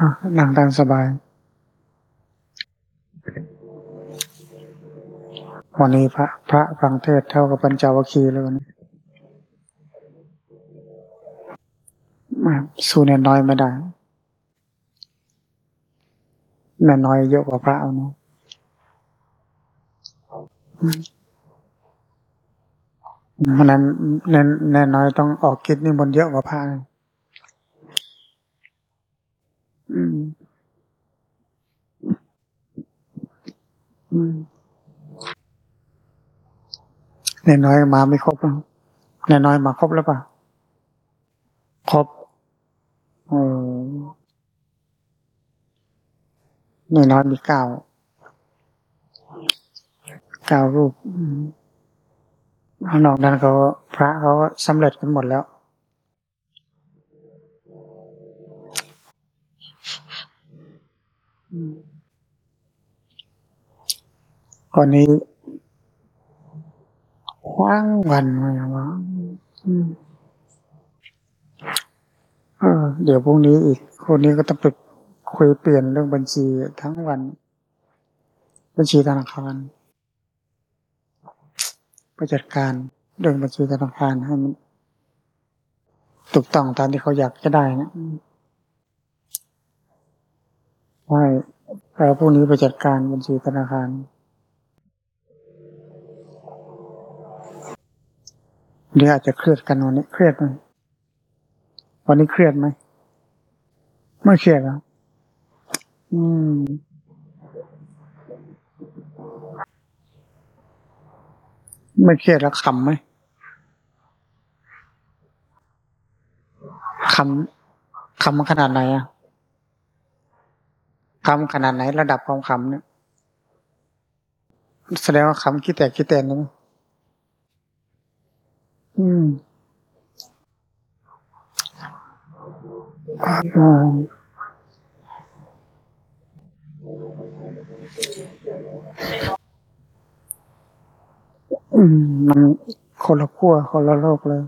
อะนั่งตามสบาย วันนี้พระพระฟังเทศน์เท่ากับปัญจวัคคีย์เลยวันนี้มาสู้เนนน้อยไม่ได้แม่น้อยเยอะกว่าพระเอาเนาะอืมเพราะฉะนั้นแน่แน่น้อยต้องออกกิจนิมนต์เยอะกว่าพระนะอืม อืมแน่น้อยมาไม่ครบนะแน่น้อยมาครบแล้วปะครบโอ้แน่น้อยมีเก้าเก้ารูปข้างนอกนั้นเขาพระเขาสำเร็จกันหมดแล้ว ก่อนนี้ว่างวันเลยวะอืมเออ เดี๋ยวพรุ่งนี้อีกคนนี้ก็ต้องไปคุยเปลี่ยนเรื่องบัญชีทั้งวัน บัญชีธนาคารไปจัดการเรื่องบัญชีธนาคารให้มันถูกต้องตามที่เขาอยากจะได้นะใช่แล้วพรุ่งนี้ไปจัดการบัญชีธนาคาร เดี๋ยวอาจจะเครียดกันวันนี้เครียดไหมวันนี้เครียดไหมไม่เครียดแล้วอืม ไม่เครียดแล้วขำไหมขำขำขนาดไหนอะขำขนาดไหน ระดับความขำเนี่ย แสดงว่าขำคิดแตกคิดแตนนะอืม อ่าอืมมันคนละขั้วคนละโลกเลย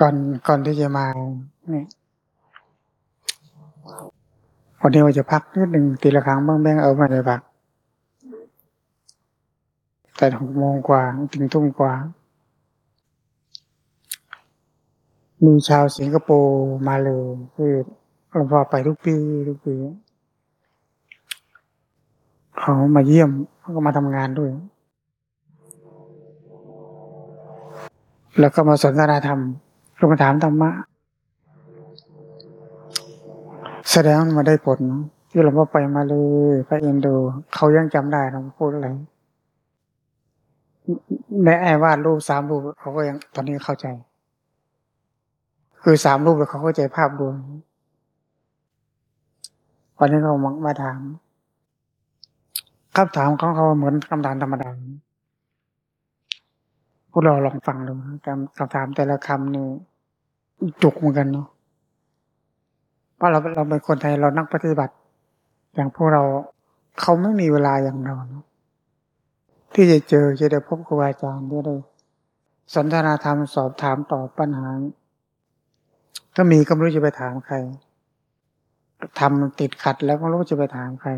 ก่อนก่อนที่จะมาเนี่ยวันนี้ว่าจะพักนิดหนึ่งตีละครั้งบ้างแบงเอามาเลยพัก แต่หกโมงกว่าถึงทุ่มกว่า มีชาวสิงคโปร์มาเลยคือหลวงพ่อไปทุกปีทุกปีเขามาเยี่ยมเขาก็มาทำงานด้วย แล้วก็มาสนทนาธรรมลงมาถามธรรมะ แสดงว่ามันได้ผลที่หลวงพ่อไปมาเลยไปเอ็นดู เขายังจำได้เราพูดอะไร ในไอ้วาดรูปสามรูปเขาก็ยังตอนนี้เข้าใจ คือสามรูปเขาเข้าใจภาพรวมวันนี้เขามามาถามคำถามของเขาเหมือนคำถามธรรมดาพวกเราลองฟังดูคำคำถามแต่ละคำนี่จุกเหมือนกันเนาะเพราะเราเราเป็นคนไทยเรานักปฏิบัติ อย่างพวกเราเขาไม่มีเวลาอย่างเราเนาะ ที่จะเจอจะได้พบครูอาจารย์ได้สนทนาธรรมสอบถามตอบปัญหา ถ้ามีก็ไม่รู้จะไปถามใครทำติดขัดแล้วก็ไม่รู้จะไปถามใคร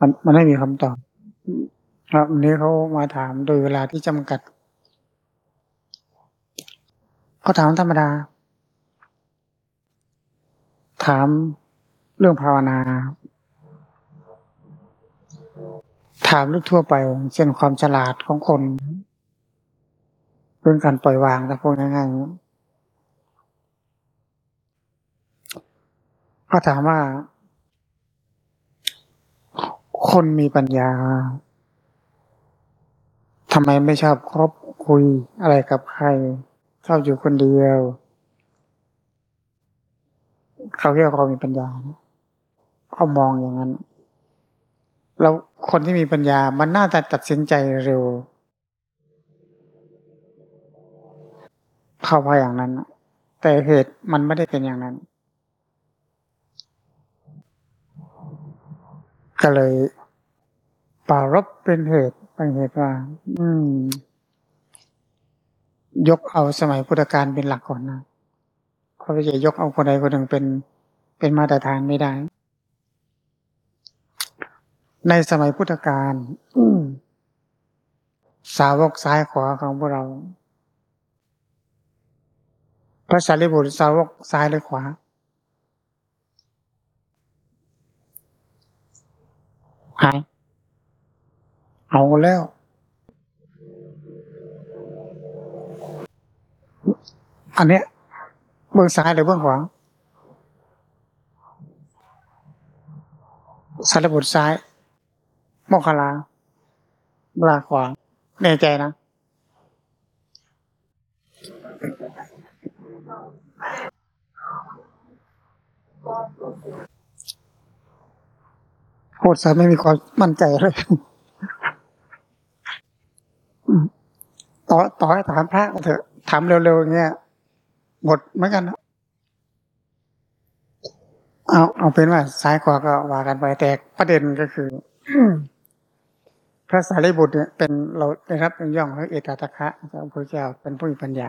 มันมันไม่มีคำตอบครับวันนี้เขามาถามโดยเวลาที่จำกัดเขาถามธรรมดา ถามเรื่องภาวนา ถามเรื่องทั่วไป เช่นความฉลาดของคน เรื่องการปล่อยวางแต่พวกง่ายๆเขาถามว่า คนมีปัญญาทำไมไม่ชอบครบคุยอะไรกับใครชอบอยู่คนเดียว เขาเรียกว่เรามีปัญญาเขามองอย่างนั้น แล้วคนที่มีปัญญามันน่าจะตัดสินใจเร็วเข้าพาอย่างนั้นแต่เหตุมันไม่ได้เป็นอย่างนั้น ก็เลยปรารบเป็นเหตุเป็นเหตุว่า อืม ยกเอาสมัยพุทธกาลเป็นหลักก่อนนะเขาจะยกเอาคนใดคนหนึ่งเป็นเป็นมาตรฐานไม่ได้ ในสมัยพุทธกาลสาวกซ้ายขวาของพวกเรา พระสารีบุตรสาวกซ้ายหรือขวา หาย เอาแล้ว อันเนี้ยเบื้องซ้ายหรือเบื้องขวาสารบุตรซ้าย โมคคลาบลาขวาแน่ใจนะพูดซะไม่มีความมั่นใจเลยต่อต่อให้ถามพระเถอะถามเร็วๆอย่างเงี้ยหมดเหมือนกันนะเอาเอาเป็นว่าซ้ายขวาก็ว่ากันไปแต่ประเด็นก็คือ พระสารีบุตรเนี่ยเป็นเราได้รับเป็นย่องพระเอตตะคะพระพุทธเจ้าเป็นผู้มีปัญญา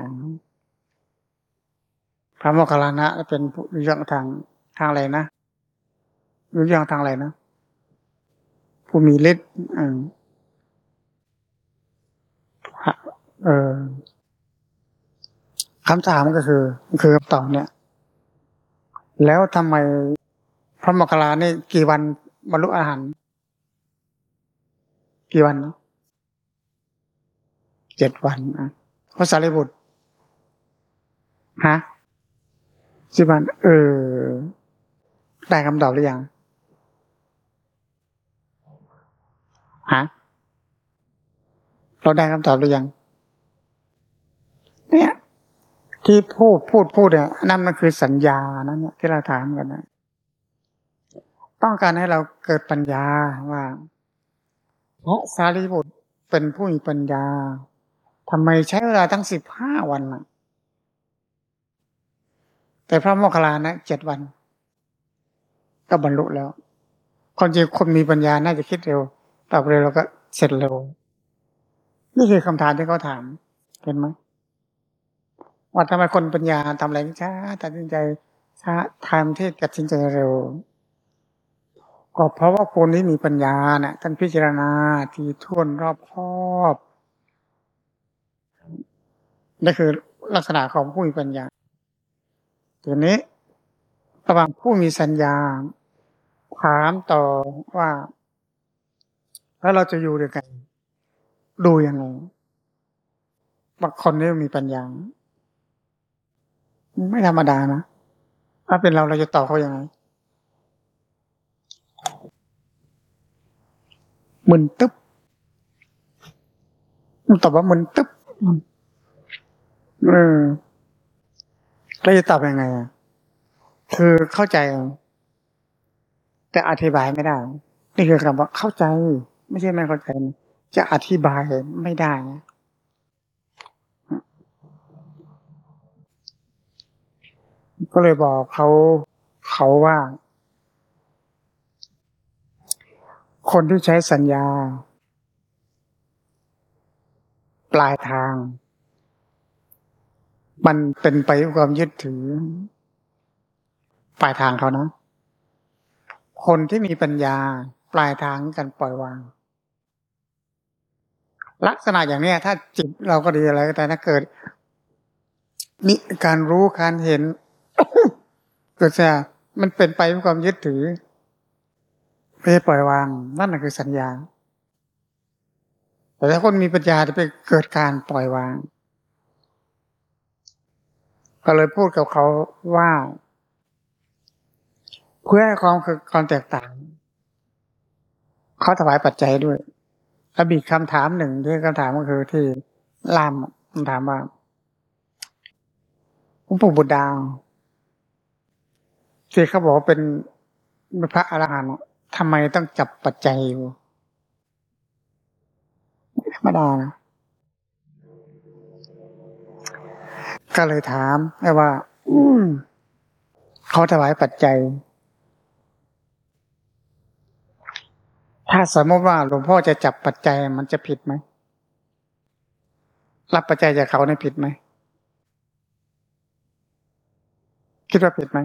พระโมคคัลลานะเป็นผู้ย่องทางทางอะไรนะมีย่องทางอะไรนะผู้มีฤทธิ์เออคำถามก็คือ คือคำตอบเนี่ย แล้วทำไมพระโมคคัลลานี่กี่วันบรรลุอาหาร กี่วันนะเจ็ดวันอะพระสารีบุตรฮะสิบวัน เออ ได้คำตอบหรือยังฮะเราได้คำตอบหรือยัง เนี่ย ที่พูดพูดพูดเนี่ยนั่นมันคือสัญญานั่นเนี่ยที่เราถามกันนะต้องการให้เราเกิดปัญญาว่า พระสารีบุตรเป็นผู้มีปัญญาทำไมใช้เวลาตั้งสิบห้าวันนะแต่พระโมคคัลลานะเจ็ดวัน ก็บรรลุแล้วคนจริงคนมีปัญญาน่าจะคิดเร็วตอบเร็วเราก็เสร็จเร็ว นี่คือคำถามที่เขาถาม เห็นไหมว่าทำไมคนปัญญาทำอะไรช้าตัดสินใจช้าทำที่ตัดสินใจเร็ว ก็เพราะว่าคนที่มีปัญญาเนะ่ยท่านพิจารณาที่ท่วนรอบครอบนี่คือลักษณะของผู้มีปัญญาทีนี้ระหว่างผู้มีสัญญาถามต่อว่า แล้วเราจะอยู่ด้วยกัน ดูยังไงบางคนนี่มีปัญญา ไม่ธรรมดานะ ถ้าเป็นเราเราจะตอบเขายัางไง มึนตึ๊บมันตอบว่ามึนตึ๊บเออเราจะตอบยังไงอะคือเข้าใจ แต่อธิบายไม่ได้ นี่คือคำว่าเข้าใจ ไม่ใช่ไม่เข้าใจ จะอธิบายไม่ได้ก็เลยบอกเขาเขาว่า คนที่ใช้สัญญา ปลายทาง มันเป็นไปด้วยความยึดถือ ปลายทางเขานะ คนที่มีปัญญา ปลายทางกันปล่อยวาง ลักษณะอย่างนี้ถ้าจิตเราก็ดีอะไรก็แต่ถ้าเกิดมีการรู้การเห็นเกิดจะมันเป็นไปด้วยความยึดถือ ไม่ได้ปล่อยวาง นั่นแหะคือสัญญา แต่ถ้าคนมีปัญญาจะไปเกิดการปล่อยวาง ก็เลยพูดกับเขาว่า เพื่อให้ความคือความแตกต่าง เขาถวายปัจจัยด้วยแล้วมีคำถามหนึ่งที่คำถามก็คือที่ลามคำถามว่าหลวงปู่บุตรดาวที่เขาบอกเป็นพระอรหันต์ ทำไมต้องจับปัจจัยอยู่ธรรมดานะก็เลยถามไว่าเขาถวายปัจจัย ถ้าสมมติว่าหลวงพ่อจะจับปัจจัยมันจะผิดไหมรับปัจจัยจากเขาในผิดไหมคิดว่าผิดไหม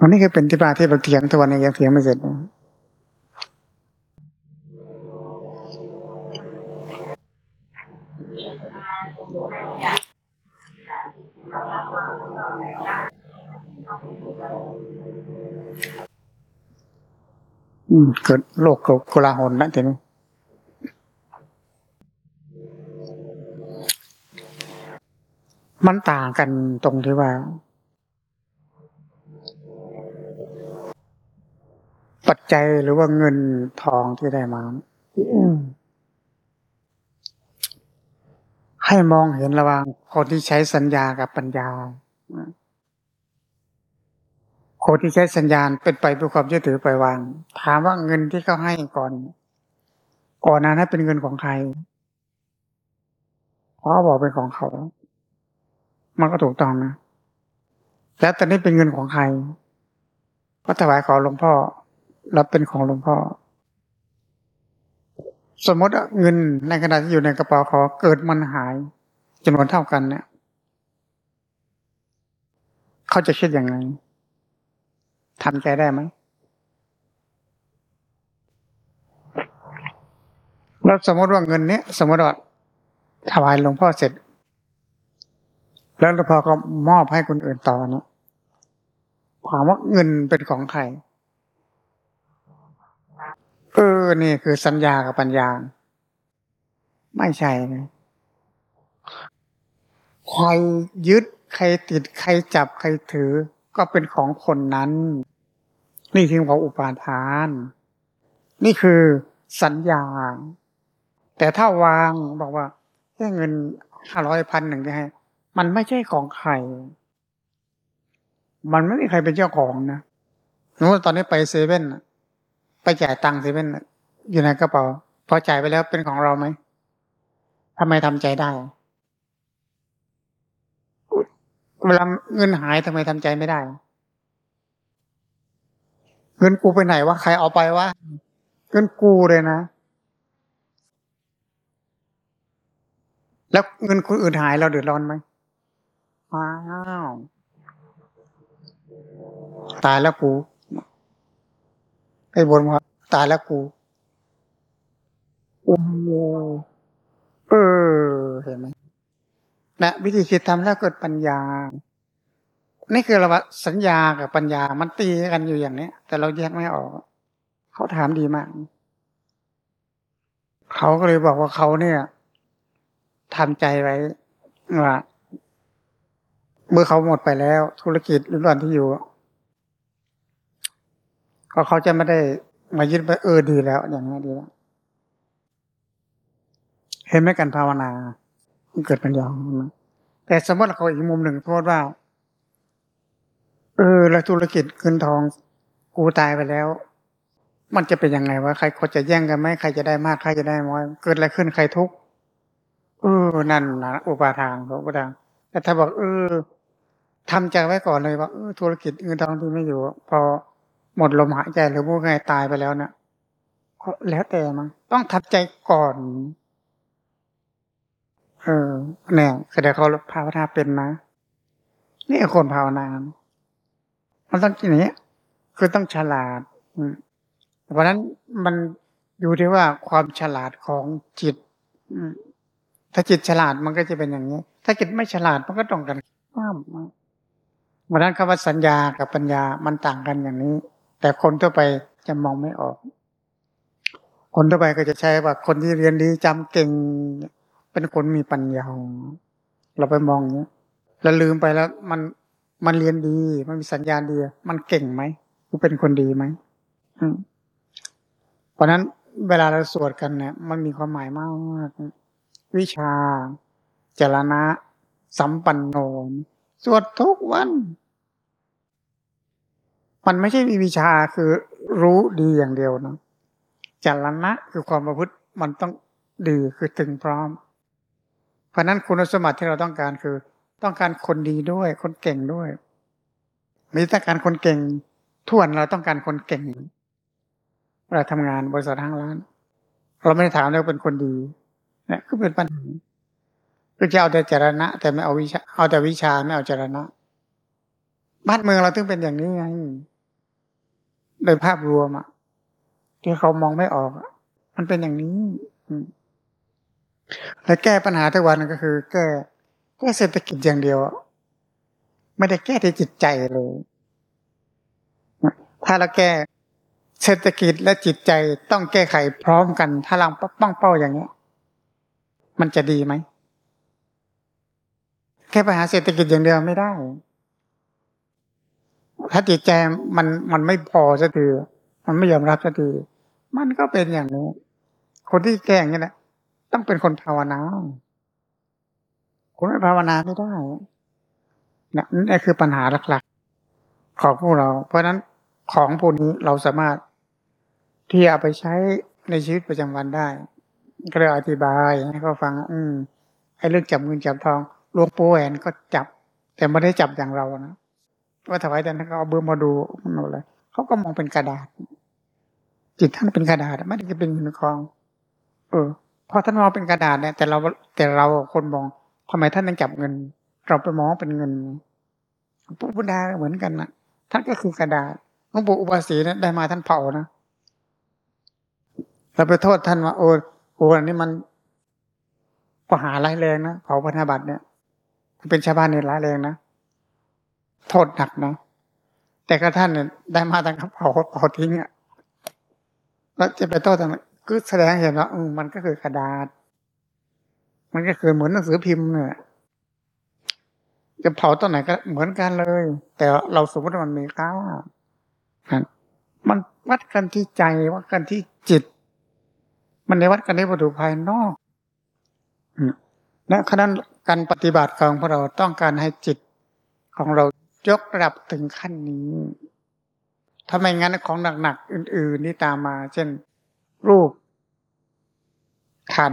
อันนี้คือเป็นที่มาที่เราเถียงตัวนี้ยังเถียงไม่เสร็จเกิดโลกโกลาหลนะทีนี้มันต่างกันตรงที่ว่า ปัจจัยหรือว่าเงินทองที่ได้มาให้มองเห็นระหว่างคนที่ใช้สัญญากับปัญญาคนที่ใช้สัญญาเป็นไปเพื่อความเชื่อถือไปวาง ถามว่าเงินที่เขาให้ก่อน ก่อนนั้นเป็นเงินของใครเขาบอกเป็นของเขา มันก็ถูกต้องนะ แล้วตอนนี้เป็นเงินของใครก็ถวายขอหลวงพ่อ รับเป็นของหลวงพ่อ สมมติเงินในขณะที่อยู่ในกระเป๋าเขาเกิดมันหายจำนวนเท่ากันเนี่ย เขาจะคิดอย่างไรทำใจได้ไหมแล้วสมมติว่าเงินเนี้ยสมมติว่าถวายหลวงพ่อเสร็จ แล้วหลวงพ่อก็มอบให้คนอื่นต่อเนี่ยถามว่าเงินเป็นของใคร เออ นี่คือสัญญากับปัญญา ไม่ใช่นะใครยึดใครติดใครจับใครถือ ก็เป็นของคนนั้น นี่คือของอุปาทาน นี่คือสัญญา แต่ถ้าวางบอกว่าแค่เงินห้าร้อยพันหนึ่งจะให้มันไม่ใช่ของใคร มันไม่มีใครเป็นเจ้าของนะนู้ตอนนี้ไปเซเว่น ไปจ่ายตังค์เซเว่นอยู่ในกระเป๋าพอจ่ายไปแล้วเป็นของเราไหมทำไมทำใจได้เวลาเงินหายทำไมทำใจไม่ได้ เงินกูไปไหนวะใครเอาไปวะเงินกูเลยนะ แล้วเงินคนอื่นหายเราเดือดร้อนไหมอ้าวตายแล้วกูไอ้บนว่า ตายแล้วกูโอ้เออเห็นไหมนะวิธีคิดทำแล้วเกิดปัญญา นี่คือเราว่าสัญญากับปัญญามันตีกันอยู่อย่างนี้แต่เราแยกไม่ออก เขาถามดีมาก เขาก็เลยบอกว่าเขาเนี่ยทำใจไว้ว่าเมื่อเขาหมดไปแล้ว ธุรกิจหรือตอนที่อยู่ก็เขาจะไม่ได้ มายึดไปเออดีแล้ว อย่างนี้ดีแล้วเห็นไหมกันภาวนาเกิดปัญญาแต่สมมติเขาอีกมุมหนึ่งโทษว่า เออแล้วธุรกิจเงินทอง กูตายไปแล้ว มันจะเป็นยังไงวะใครเขาจะแย่งกันไหมใครจะได้มากใครจะได้น้อย เกิดอะไรขึ้นใครทุกข์เออนั่นนะอุปาทานอุปาทานแต่ถ้าบอก เออทำใจไว้ก่อนเลยว่าธุรกิจเงินทองที่ไม่อยู่ พอ หมดลมหายใจหรือพูดง่ายตายไปแล้วเนะี่ยแล้วแต่มั้งต้องทับใจก่อน เออเนี่ยแสดงเขาภาวนาเป็นนะนี่คนภาวนา มันต้องอย่างนี้คือต้องฉลาดเพราะนั้นมันอยู่ที่ว่าความฉลาดของจิตถ้าจิตฉลาดมันก็จะเป็นอย่างนี้ ถ้าจิตไม่ฉลาดมันก็ตรงกันข้ามเพราะนั้นคำว่าสัญญากับปัญญามันต่างกันอย่างนี้ แต่คนทั่วไปจะมองไม่ออก คนทั่วไปก็จะใช้ว่าคนที่เรียนดีจำเก่ง เป็นคนมีปัญญาเราไปมองเนี้ยแล้วลืมไปแล้ว มันมันเรียนดี มันมีสัญญาณดี มันเก่งไหมกูเป็นคนดีไหมเพราะนั้นเวลาเราสวดกันเนี่ย มันมีความหมายมากมากวิชาจรณะ สัมปันโน สวดทุกวัน มันไม่ใช่มีวิชาคือรู้ดีอย่างเดียวนะจารณะคือความประพฤติมันต้องดีคือถึงพร้อม เพราะนั้นคุณสมบัติที่เราต้องการคือ ต้องการคนดีด้วย คนเก่งด้วยม่ต้องการคนเก่งทวนเราต้องการคนเก่งเวลาทำงานบริษัทห้างร้าน เราไม่ได้ถามเลยเป็นคนดีเนี่ยก็เป็นปัญหาก็จะเอาแต่จรณะ แต่ไม่เอาวิชาเอาแต่วิชาไม่เอาจรณะ บ้านเมืองเราถึงเป็นอย่างนี้ไง โดยภาพรวมอะที่เขามองไม่ออกอะมันเป็นอย่างนี้และแก้ปัญหาทุกวันก็คือ แก้แก้เศรษฐกิจอย่างเดียว ไม่ได้แก้ที่จิตใจเลย ถ้าเราแก้เศรษฐกิจและจิตใจต้องแก้ไขพร้อมกัน ถ้าเราป้องเป้าอย่างนี้มันจะดีไหมแค่ปัญหาเศรษฐกิจอย่างเดียวไม่ได้ ถ้าจิตใจมันมันไม่พอสักทีมันไม่ยอมรับสักทีมันก็เป็นอย่างนี้ คนที่แก้อย่างนี้แหละต้องเป็นคนภาวนาคนไม่ภาวนาไม่ได้นี่นี่คือปัญหาหลักๆ ของพวกเรา เพราะฉะนั้นของพวกนี้เราสามารถที่เอาไปใช้ในชีวิตประจำวันได้ ก็เลยอธิบายให้เขาฟัง อืมไอ้เรื่องจับเงินจับทองหลวงปู่แหวนก็จับ แต่ไม่ได้จับอย่างเรานะ ว่าถวายแต่ท่านก็เอาเบอร์มาดูมันอะไรเขาก็มองเป็นกระดาษ จิตท่านเป็นกระดาษไม่ได้จะเป็นเงินทอง เออพอท่านมองเป็นกระดาษเนี่ย แต่เราแต่เราคนมองทำไมท่านยังจับเงิน เราไปมองเป็นเงินพระพุทธาเหมือนกันนะท่านก็คือกระดาษหลวงปู่อุบาสีเนี่ยได้มาท่านเผานะเราไปโทษท่านว่าโอ้โอ้อันนี้มันก็หาร้ายแรงนะเผาพันธบัตรเนี่ยเป็นชาวบ้านเนี่ยร้ายแรงนะ โทษหนักนะแต่ก็ท่านเนี่ยได้มาตั้งเผาเผาทิ้งอะแล้วจะไปโทษทำไมก็แสดงเห็นว่ามันก็คือกระดาษ มันก็คือเหมือนหนังสือพิมพ์เนี่ยจะเผาต้นไหนก็เหมือนกันเลย แต่เราสมมติว่ามันมีค่ามันวัดกันที่ใจวัดกันที่จิต มันในวัดกันในวัตถุภายนอกและขณะการปฏิบัติของพวกเราต้องการให้จิตของเรา ยกระดับถึงขั้นนี้ถ้าไม่งั้นของหนักๆอื่น ๆ ที่ตามมา เช่น รูป ขัน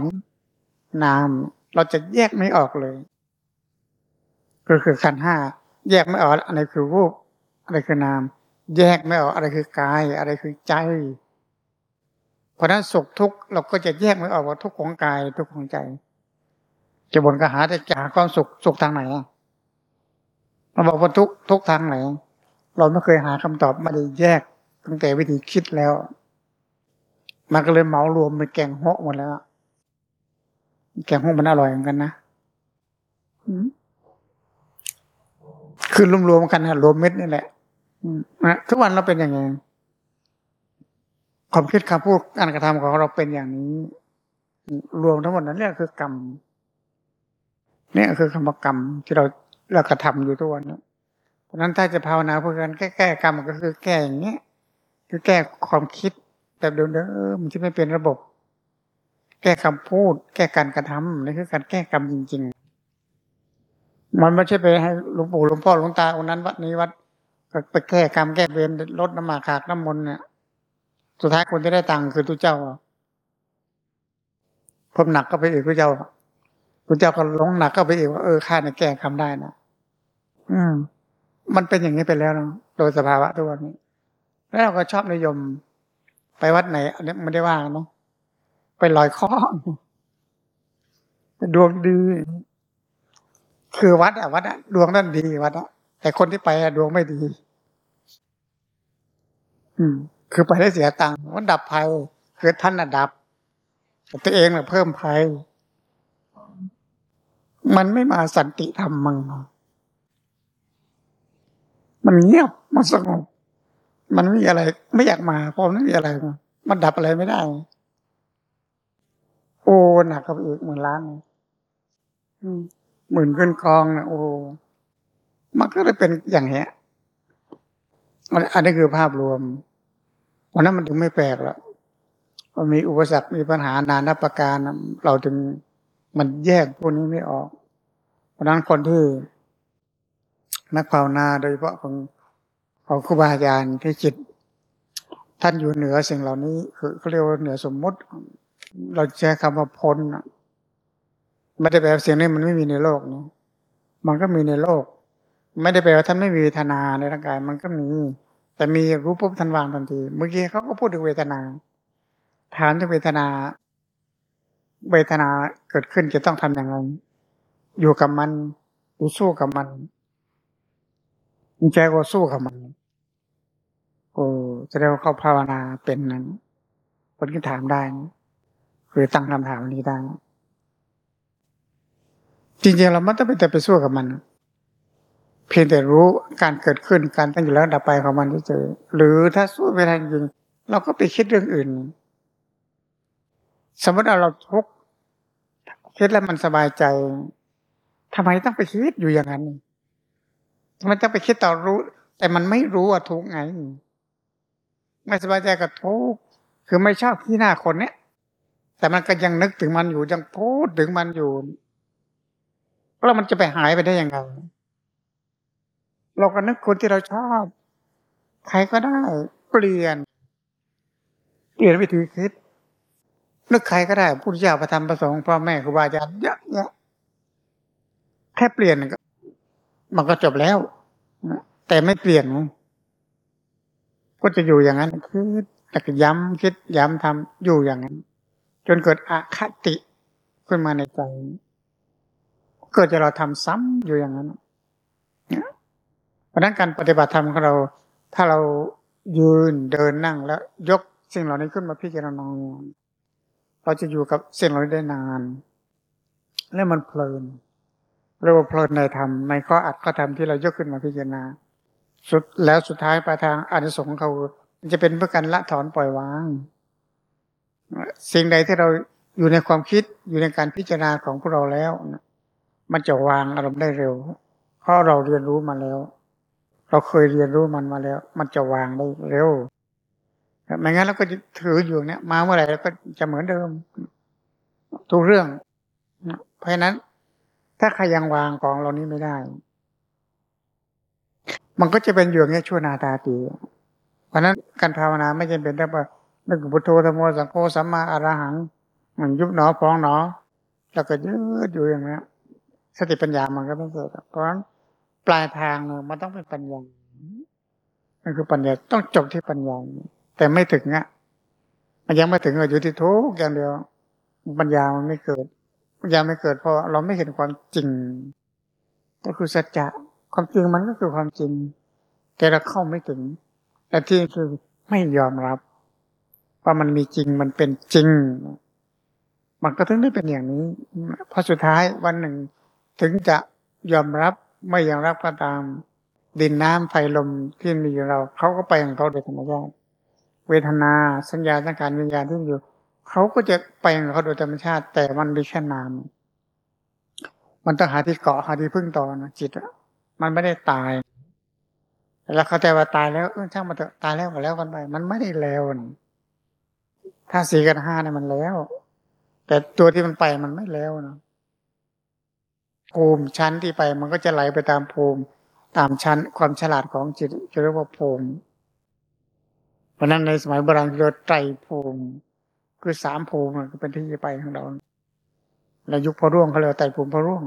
นาม เราจะแยกไม่ออกเลย ก็คือขันห้าแยกไม่ออกอะไรคือรูป อะไรคือนาม แยกไม่ออกอะไรคือกาย อะไรคือใจ เพราะนั้นสุขทุกข์เราก็จะแยกไม่ออกว่าทุกข์ของกายทุกข์ของใจจะบ่นก็หาแต่จะหาความสุขสุขทางไหนเราบอกว่าทุกทุกทางไหน เราไม่เคยหาคำตอบมาได้แยกตั้งแต่วิธีคิดแล้ว มันก็เลยเหมารวมเป็นแกงหกหมดแล้ว แกงหกมันอร่อยเหมือนกันนะคือรวมๆกันนะรวมเม็ดนี่แหละนะทุกวันเราเป็นอย่างไงความคิดคำพูดการกระทำของเราเป็นอย่างนี้ รวมทั้งหมดนั้นเนี่ยคือกรรมเนี่ยคือคำว่ากรรมที่เรา เรากระทำอยู่ทุกวันนี้เพราะนั้นถ้าจะภาวนาเพื่อการแก้แก้กรรมก็คือแก้อย่างเงี้ยคือแก้ความคิดแบบเดิมๆที่ไม่เป็นระบบ แก้คำพูด แก้การกระทำนี่คือการแก้กรรมจริง ๆ มันไม่ใช่ไปให้หลวงปู่หลวงพ่อหลวงตาองนั้นวัดนี้วัดไปแก้กรรมแก้เวรลดน้ำมาขากน้ำมนต์เนี่ยสุดท้ายคนที่ได้ตังค์คือตุเจ้าเพิ่มหนักก็ไปอีกตุเจ้าตุเจ้าก็ลงหนักก็ไปอีกว่าเออข้าเนี่ยแก้คำได้นะ อืมมันเป็นอย่างนี้ไปแล้วนะโดยสภาวะทุกวันนี้ แล้วเราก็ชอบนิยมไปวัดไหนอันนี้ไม่ได้ว่างเนาะไปลอยข้อดวงดี คือวัดอะวัดอะดวงนั่นดีวัดอะแต่คนที่ไปอะดวงไม่ดี อืม คือไปได้เสียตังค์วัดดับภัยคือท่านอะดับตัวเองเพิ่มภัย มันไม่มาสันติธรรมมังเนาะ มันเงียบมันสงบมันไม่มีอะไร ไม่อยากมาเพราะไม่มีอะไร มันดับอะไรไม่ได้ โอ้หนักกับอีกหมื่นล้านหมื่นขึ้นกองนะโอ้มันก็เลยเป็นอย่างเงี้ยอันนี้คือภาพรวมวันนั้นมันถึงไม่แปลกแล้วมันมีอุปสรรคมีปัญหานานาประการเราถึงมันแยกพวกนี้ไม่ออกเพราะนั้นคนที่ นักภาวนาโดยเฉพาะของของครูบาอาจารย์ที่จิต ท่านอยู่เหนือสิ่งเหล่านี้คือเขาเรียกว่าเหนือสมมุติ เราใช้คำว่าพ้นไม่ได้แปลว่าสิ่งนี้มันไม่มีในโลกนะมันก็มีในโลก ไม่ได้แปลว่าท่านไม่มีเวทนาในร่างกาย มันก็มี แต่มีรู้ปุ๊บทันวางทันทีเมื่อกี้เขาก็พูดถึงเวทนาถามถึงเวทนา เวทนาเกิดขึ้นจะต้องทำอย่างไรอยู่กับมันหรือสู้กับมัน ใจก็สู้กับมันโอ้แสดงว่าเขาภาวนาเป็นนั้นคนที่ถามได้คือตั้งคำถามนี้ได้จริงๆเราไม่ต้องไปแต่ไปสู้กับมัน เพียงแต่รู้การเกิดขึ้นการตั้งอยู่แล้วดับไปของมันที่เจอหรือถ้าสู้ไม่ได้จริงเราก็ไปคิดเรื่องอื่น สมมติเราทุกข์คิดแล้วมันสบายใจทำไมต้องไปคิดอยู่อย่างนั้น ทำไมต้องไปคิดต่อรู้ แต่มันไม่รู้ว่าทุกไง ไม่สบายใจกับทุกคือไม่ชอบที่หน้าคนเนี้ยแต่มันก็ยังนึกถึงมันอยู่ยังพูดถึงมันอยู่แล้วมันจะไปหายไปได้ยังไงเราก็นึกคนที่เราชอบ ใครก็ได้ เปลี่ยน เปลี่ยนวิธีคิด นึกใครก็ได้ผู้ที่จะประทำประสงค์พ่อแม่ครูบาอาจารย์เยอะแยะแค่เปลี่ยนก็ มันก็จบแล้ว แต่ไม่เปลี่ยน ก็จะอยู่อย่างนั้นคือแต่ย้ำคิดย้ำทำอยู่อย่างนั้น จนเกิดอคติขึ้นมาในใจ เกิดจะเราทำซ้ำอยู่อย่างนั้นเพราะนั้นการปฏิบัติธรรมของเรา ถ้าเรายืนเดินนั่งแล้ว ยกสิ่งเหล่านี้ขึ้นมาพิจารณาเราจะอยู่กับสิ่งเหล่านี้ได้นาน แล้วมันเพลิน เรียกว่าเพลินในธรรมในข้ออัดข้อธรรมที่เรายกขึ้นมาพิจารณา สุดแล้วสุดท้ายปลายทางอานิสงส์ของเขาจะเป็นเพื่อการละถอนปล่อยวาง สิ่งใดที่เราอยู่ในความคิดอยู่ในการพิจารณาของพวกเราแล้วมันจะวางอารมณ์ได้เร็ว เพราะเราเรียนรู้มาแล้ว เราเคยเรียนรู้มันมาแล้ว มันจะวางได้เร็วไม่งั้นเราก็จะถืออยู่เนี้ยมาเมื่อไหร่เราก็จะเหมือนเดิมทุกเรื่อง เพราะฉะนั้น ถ้าใครยังวางของเรานี้ไม่ได้ มันก็จะเป็นอยู่อย่างนี้ชั่วนาตาตีเพราะนั้นการภาวนาไม่จำเป็นต้องว่านึกพุทโธธโมสังโฆสัมมาอรหัง มันยุบหนอพองหนอ แล้วก็ยืดอยู่อย่างนี้สติปัญญามันก็ไม่เกิดเพราะฉะนั้นปลายทางเนี่ยมันต้องเป็นปัญญามันคือปัญญาต้องจบที่ปัญญาแต่ไม่ถึงอะมันยังไม่ถึงอยู่ที่ทุกอย่างเดียว ปัญญามันไม่เกิด ปัญญาไม่เกิดเพราะเราไม่เห็นความจริง ก็คือสัจจะความจริงมันก็คือความจริง แต่เราเข้าไม่ถึงแต่ที่คือไม่ยอมรับ ว่ามันมีจริงมันเป็นจริง มันก็ถึงได้เป็นอย่างนี้พอสุดท้ายวันหนึ่ง ถึงจะยอมรับไม่ยอมรับก็ตาม ดินน้ำไฟลมที่มีอยู่เราเขาก็ไปของเขาโดยธรรมชาติเวทนาสัญญาสังขารวิญญาณที่อยู่ เขาก็จะไปของเขาโดยธรรมชาติ แต่มันมีแค่นามมันต้องหาที่เกาะหาที่พึ่งต่อนะจิตอะมันไม่ได้ตายแล้วเขาแต่ว่าตายแล้วเออช่างมันเถอะตายแล้วก็แล้วกันไป มันไม่ได้แล้วถ้าสี่กันห้าเนี่ยมันแล้ว แต่ตัวที่มันไปมันไม่แล้วนะภูมิชั้นที่ไป มันก็จะไหลไปตามภูมิ ตามชั้นความฉลาดของจิตจะเรียกว่าภูมิเพราะนั้นในสมัยโบราณเรียกไตรภูมิ คือสามภูมิเป็นที่ไปของเราในยุคพอร่วงเขาเรียกไตรภูมิพอร่วง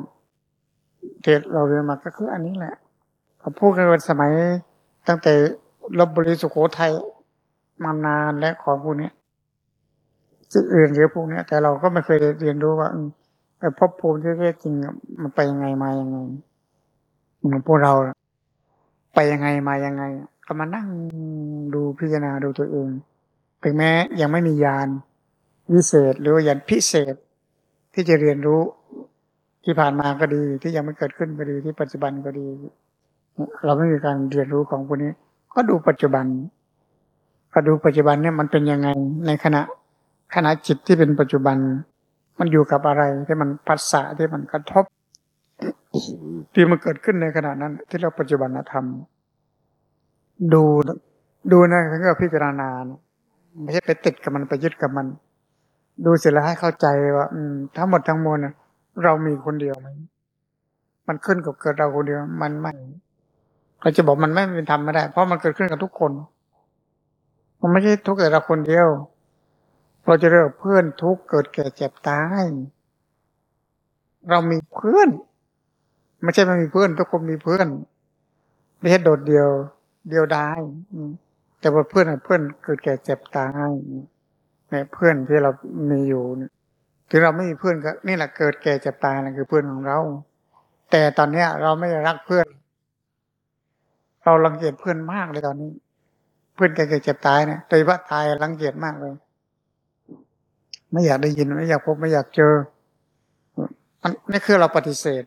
เทศเราเรียนมาก็คืออันนี้แหละเขาพูดกันวันสมัยตั้งแต่ลบบุรีสุโขทัยมานานและของพวกนี้สิ่งอื่นหรือพวกนี้แต่เราก็ไม่เคยเรียนรู้ว่าไอ้ภพภูมิที่แท้จริงมันไปยังไงมายังไงเหมือนพวกเรา ไปยังไงมายังไง ก็มานั่งดูพิจารณาดูตัวเองถึงแม้ยังไม่มียาน วิเศษหรือว่าอย่านพิเศษที่จะเรียนรู้ที่ผ่านมาก็ดีที่ยังไม่เกิดขึ้นก็ดีที่ปัจจุบันก็ดี เราไม่มีการเรียนรู้ของพวกนี้ ก็ดูปัจจุบัน ก็ดูปัจจุบันเนี่ยมันเป็นยังไงในขณะขณะจิตที่เป็นปัจจุบัน มันอยู่กับอะไรที่มันภาษาที่มันกระทบ ที่มันเกิดขึ้นในขณะนั้น ที่เราปัจจุบันธรรมดูดูนะถึงกับพิจารณาไม่ใช่ไปติดกับมันไปยึดกับมัน ดูเสร็จแล้วให้เข้าใจว่า อืมทั้งหมดทั้งมวลเรามีคนเดียวไหมมันขึ้นกับเกิดเราคนเดียวมันไม่เราจะบอกมันไม่เป็นธรรมไม่ได้ เพราะมันเกิดขึ้นกับทุกคน มันไม่ใช่ทุกแต่เราคนเดียว เราจะเรียกเพื่อนทุกเกิดแก่เจ็บตายเรามีเพื่อนไม่ใช่ไม่มีเพื่อน ทุกคนมีเพื่อนไม่ใช่โดดเดียว เดียวดายแต่ว่าเพื่อนอะเพื่อนเกิดแก่เจ็บตาย เนี่ยเพื่อนที่เรามีอยู่ถึงเราไม่มีเพื่อนก็นี่แหละเกิดแก่เจ็บตายนั่นคือเพื่อนของเรา แต่ตอนเนี้ย เราไม่รักเพื่อน เรารังเกียจเพื่อนมากเลยตอนนี้ เพื่อนแก่เจ็บตายเนี่ยโดยเฉพาตายรังเกียจมากเลย ไม่อยากได้ยินไม่อยากพบไม่อยากเจอมันนี่คือเราปฏิเสธ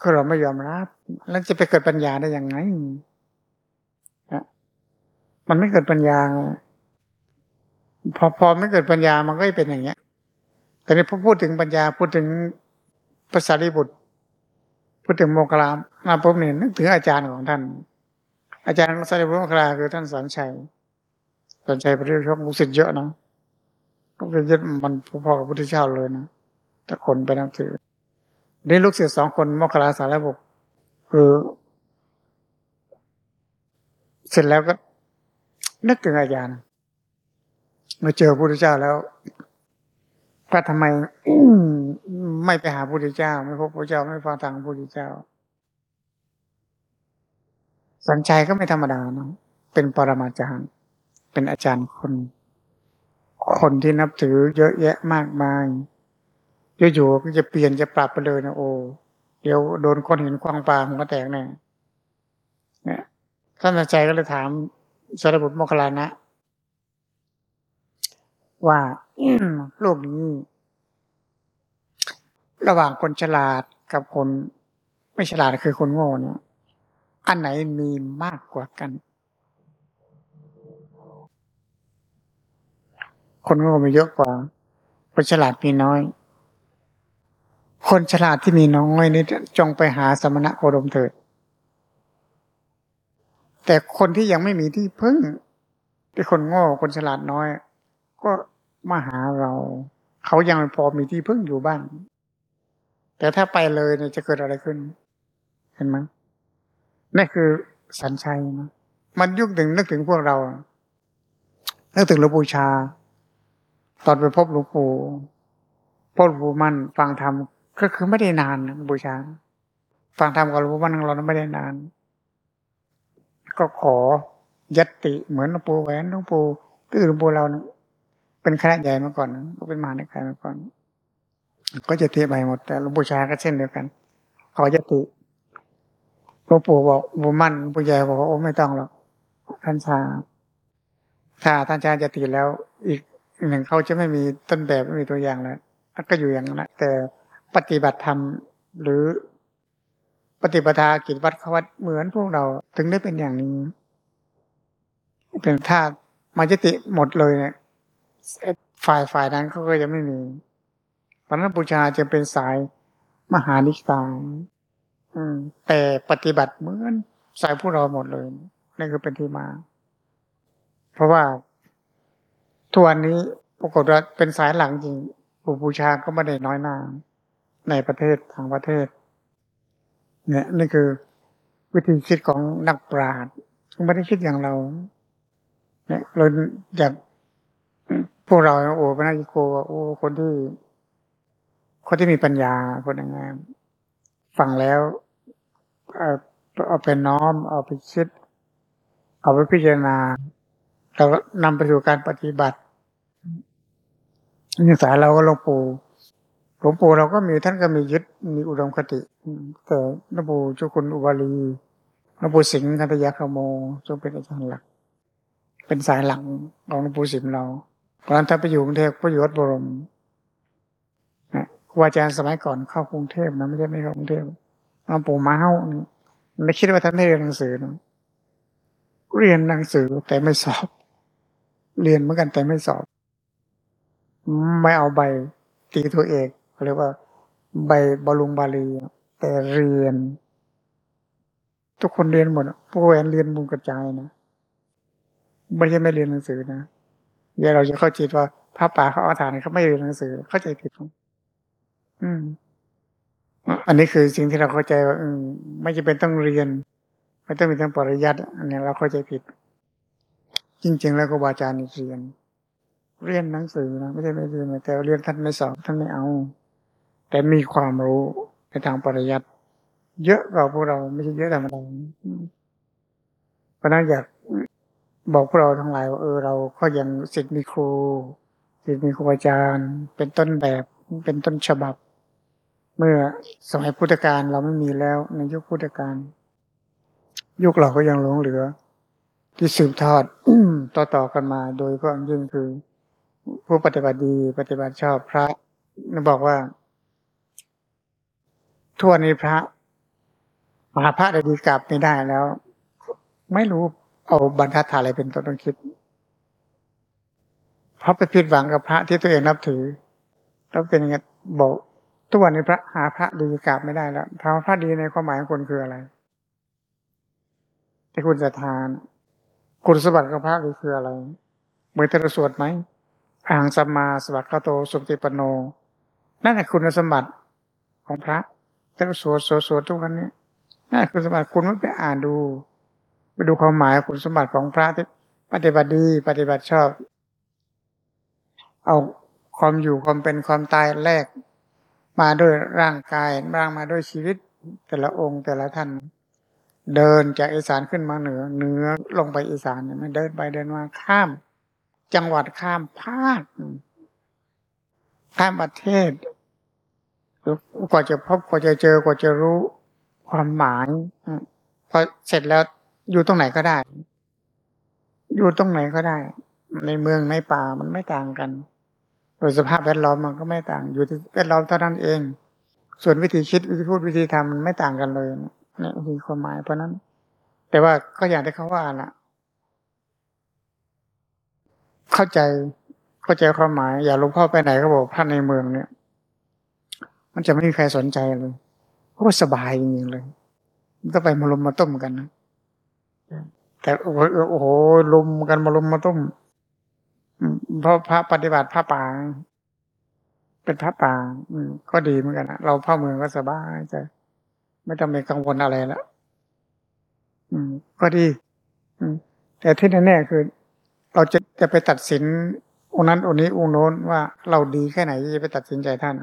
คือเราไม่ยอมรับแล้วจะไปเกิดปัญญาได้ยังไงมันไม่เกิดปัญญา พอพอไม่เกิดปัญญามันก็จะเป็นอย่างเงี้ย แต่นี่พอพูดถึงปัญญาพูดถึงภาษาริบุตร พูดถึงโมกลามมาปุ๊บเนี่ยนึกถึงอาจารย์ของท่าน อาจารย์ภาษาริบุตรโมกลาคือท่านสอนชัยสอนชัยพระฤาษีลูกศิษย์เยอะนะลูกศิษย์เยอะมันพอๆกับพระพุทธเจ้าเลยนะแต่คนไปนับถือได้ลูกศิษย์สองคนโมคลาสารบุกคือเสร็จแล้วก็นึกถึงอาจารย์ มาเจอพระพุทธเจ้าแล้วก็ทำไมไม่ไปหาพระพุทธเจ้า ไม่พบพระพุทธเจ้าไม่ฟังทางพระพุทธเจ้า สัญชัยก็ไม่ธรรมดาเนาะเป็นปรมาจารย์ เป็นอาจารย์คน คนที่นับถือเยอะแยะมากมายอยู่ๆก็จะเปลี่ยนจะปรับไปเลยนะโอ้เดี๋ยวโดนคนเห็นควางปลาหัวแตกแน่เนี่ยท่านอาจารย์ก็เลยถามสารบุตรโมคลานะ ว่าโลกนี้ ระหว่างคนฉลาดกับคนไม่ฉลาดคือคนโง่เนี่ยอันไหนมีมากกว่ากัน คนโง่มีเยอะกว่า คนฉลาดมีน้อย คนฉลาดที่มีน้อยนี่จงไปหาสมณะโคดมเถิด แต่คนที่ยังไม่มีที่พึ่งที่คนโง่คนฉลาดน้อย ก็ มาหาเรา เขายังพอมีที่พึ่งอยู่บ้าง แต่ถ้าไปเลยเนี่ยจะเกิดอะไรขึ้น เห็นไหมนี่คือสัญชัยนะมันยุคถึงนึกถึงพวกเรา นึกถึงหลวงปู่ชา ตอนไปพบหลวงปู่พ่อหลวงปู่มั่นฟังธรรมก็คือไม่ได้นานบูชา ฟังธรรมกับหลวงพ่มั่นของเราไม่ได้นาน ก็ขอยัตติเหมือนหลวงปู่แหวนหลวงปู่คือหลวงปู่เรานี่ย เป็นคณะใหญ่มาก่อนก็เป็นมหาในกายมาก่อน ก็จะเทไปหมด แต่หลวงปู่ชาก็เช่นเดียวกันเขอยัตติหลวงปู่บอกหลวงมั่นหลวงปู่ใหญ่บอกว่าโอ้ไม่ต้องหรอกท่านชา ถ้าท่านชาจะติแล้ว อีกหนึ่งเขาจะไม่มีต้นแบบไม่มีตัวอย่างแล้วก็อยู่อย่างนั้น แต่ปฏิบัติธรรมหรือปฏิปทากิจวัตรขวัตเหมือนพวกเรา ถึงได้เป็นอย่างนี้ เป็นถ้ามาจติหมดเลยเนี่ย ฝ่ายฝ่ายนั้นเขาก็จะไม่มีเพราะนั้นบูชาจะเป็นสายมหานิสานแต่ปฏิบัติเหมือนสายพวกเราหมดเลยนั่นคือเป็นที่มา เพราะว่าทุกวันนี้ปรากฏว่าเป็นสายหลังจริงผู้บูชาก็ไม่ได้น้อยหน้าในประเทศทางประเทศ เนี่ยนี่คือวิธีคิดของนักปราชญ์ไม่ได้คิดอย่างเรา เนี่ยเราอยาก พวกเราโอ้เป็นนักโกโอ้คนที่ คนที่มีปัญญาคนยังไงฟังแล้วเอาไปน้อม เอาไปคิด เอาไปพิจารณาเรานำไปสู่การปฏิบัตินี่สายเราก็หลวงปู่หลวงปู่เราก็มีท่านก็มียึดมีอุดมคติแต่หลวงปู่จุคุณอุบาลีหลวงปู่สิงห์คัตยาคโมจงเป็นอาจารย์หลัก เป็นสายหลังของหลวงปู่สิมเรา ตอนนั้นท่านไปอยู่กรุงเทพก็อยู่วัดบรมนะครูอาจารย์สมัยก่อนเข้ากรุงเทพนะไม่ใช่ไม่เข้ากรุงเทพหลวงปู่มาเฮ้าไม่คิดว่าท่านไม่เรียนหนังสือนะเรียนหนังสือแต่ไม่สอบ เรียนเหมือนกันแต่ไม่สอบ ไม่เอาใบตีตัวเอกเรียกว่า ใบบาลุงบาลี แต่เรียน ทุกคนเรียนหมดพวกแวนเรียนบุญกระจายนะไม่ใช่ไม่เรียนหนังสือนะ เดี๋ยวเราจะเข้าใจว่าพระป่าเขาอาถานเขาไม่เรียนหนังสือ เข้าใจผิดอืม อันนี้คือสิ่งที่เราเข้าใจว่าอืมไม่จำเป็นต้องเรียน ไม่ต้องมีทั้งปริยัติอันนี้เราเข้าใจผิด จริง ๆ แล้วก็บาจารย์เรียน เรียนหนังสือนะไม่ใช่ไม่เรียนแต่เรียนท่านไม่สอนท่านไม่เอา แต่มีความรู้ในทางปริยัติเยอะกว่าพวกเราไม่ใช่เยอะธรรมดาเพราะนั้นอยาก บอกพวกเราทั้งหลายว่าเออเราก็ยังสิทธิ์มีครูสิทธิ์มีครูอาจารย์ เป็นต้นแบบเป็นต้นฉบับ เมื่อสมัยพุทธกาลเราไม่มีแล้วในยุคพุทธกาลยุคเราก็ยังหลงเหลือ ที่สืบทอดต่อๆกันมา โดยก็ยิ่งคือ ผู้ปฏิบัติดีปฏิบัติชอบพระนบอกว่าทั่วนี้พระมหาพระดีกลับไม่ได้แล้ว ไม่รู้ เอาบรรทัดฐานอะไรเป็นต้นต้องคิดเพราะไปผิดหวังกับพระที่ตัวเองนับถือแล้วเป็นไงบอกทุกวันนี้พระหาพระดีกราบไม่ได้แล้วถามพระดีในความหมายของคนคืออะไรที่คุณจะทาน คุณสมบัติของพระคืออะไรเหมือนเทรสวดไหมอ่างสัมมาสวัสดิ์โตสุติปโน นั่นแหละคุณสมบัติของพระเทรสวดสวดสวดทุกวันนี้นั่นคือสมบัติคุณไม่ไปอ่านดู ไปดูความหมายคุณสมบัติของพระที่ปฏิบัติดีปฏิบัติชอบ เอาความอยู่ความเป็นความตายแรก มาด้วยร่างกายร่างมาด้วยชีวิต แต่ละองค์แต่ละท่าน เดินจากอีสานขึ้นมาเหนือเหนือลงไปอีสานเนี่ยมันเดินไปเดินมาข้าม จังหวัดข้ามภาคข้ามประเทศกว่าจะพบกว่าจะเจอกว่าจะรู้ความหมายพอเสร็จแล้ว อยู่ตรงไหนก็ได้ อยู่ตรงไหนก็ได้ ในเมืองในป่ามันไม่ต่างกัน โดยสภาพแวดล้อมมันก็ไม่ต่าง อยู่ที่แวดล้อมเท่านั้นเอง ส่วนวิธีคิดวิธีพูดวิธีทำมันไม่ต่างกันเลยนี่คือความหมายเพราะนั้น แต่ว่าก็อย่างที่เขาว่าล่ะ เข้าใจเข้าใจความหมาย อย่าลวงพ่อไปไหนก็บอกท่านในเมืองเนี่ย มันจะไม่มีใครสนใจเลยเพราะสบายจริงๆเลยมันก็ไปมาลมมาต้มกันนะ แต่โอ้โหลุมกันมาลุมมาตุ้มเพราะพระปฏิบัติพระป่าเป็นพระป่าอืมก็ดีเหมือนกันนะเราพ่อเมืองก็สบายใจไม่ต้องมีกังวลอะไรแล้วก็ดีแต่ที่แน่ๆคือ เราจะจะไปตัดสินองนั้นองนี้องโน้นว่าเราดีแค่ไหนจะไปตัดสินใจท่าน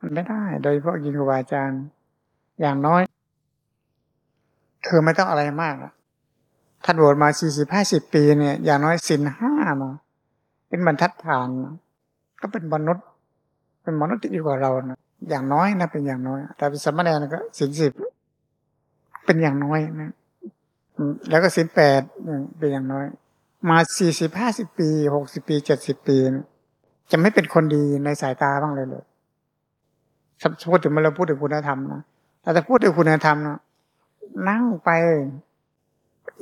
มันไม่ได้ โดยเฉพาะยิงครูบาอาจารย์ อย่างน้อยเธอไม่ต้องอะไรมาก ท่านบวชมาสี่สิบห้าสิบปีเนี่ย อย่างน้อยสินห้ามาเป็นบรรทัดฐานก็เป็นมนุษย์ เป็นมนุษย์ที่ดีกว่าเรานะอย่างน้อยนะเป็นอย่างน้อย แต่เป็นสมณเณรก็สินสิบเป็นอย่างน้อยนะแล้วก็สินแปดเป็นอย่างน้อย มาสี่สิบห้าสิบปีหกสิบปีเจ็ดสิบปีจะไม่เป็นคนดีในสายตาบ้างเลยเลยพูดถึงมาเราพูดถึงคุณธรรมนะแต่ถ้าพูดถึงคุณธรรมนะนั่งไป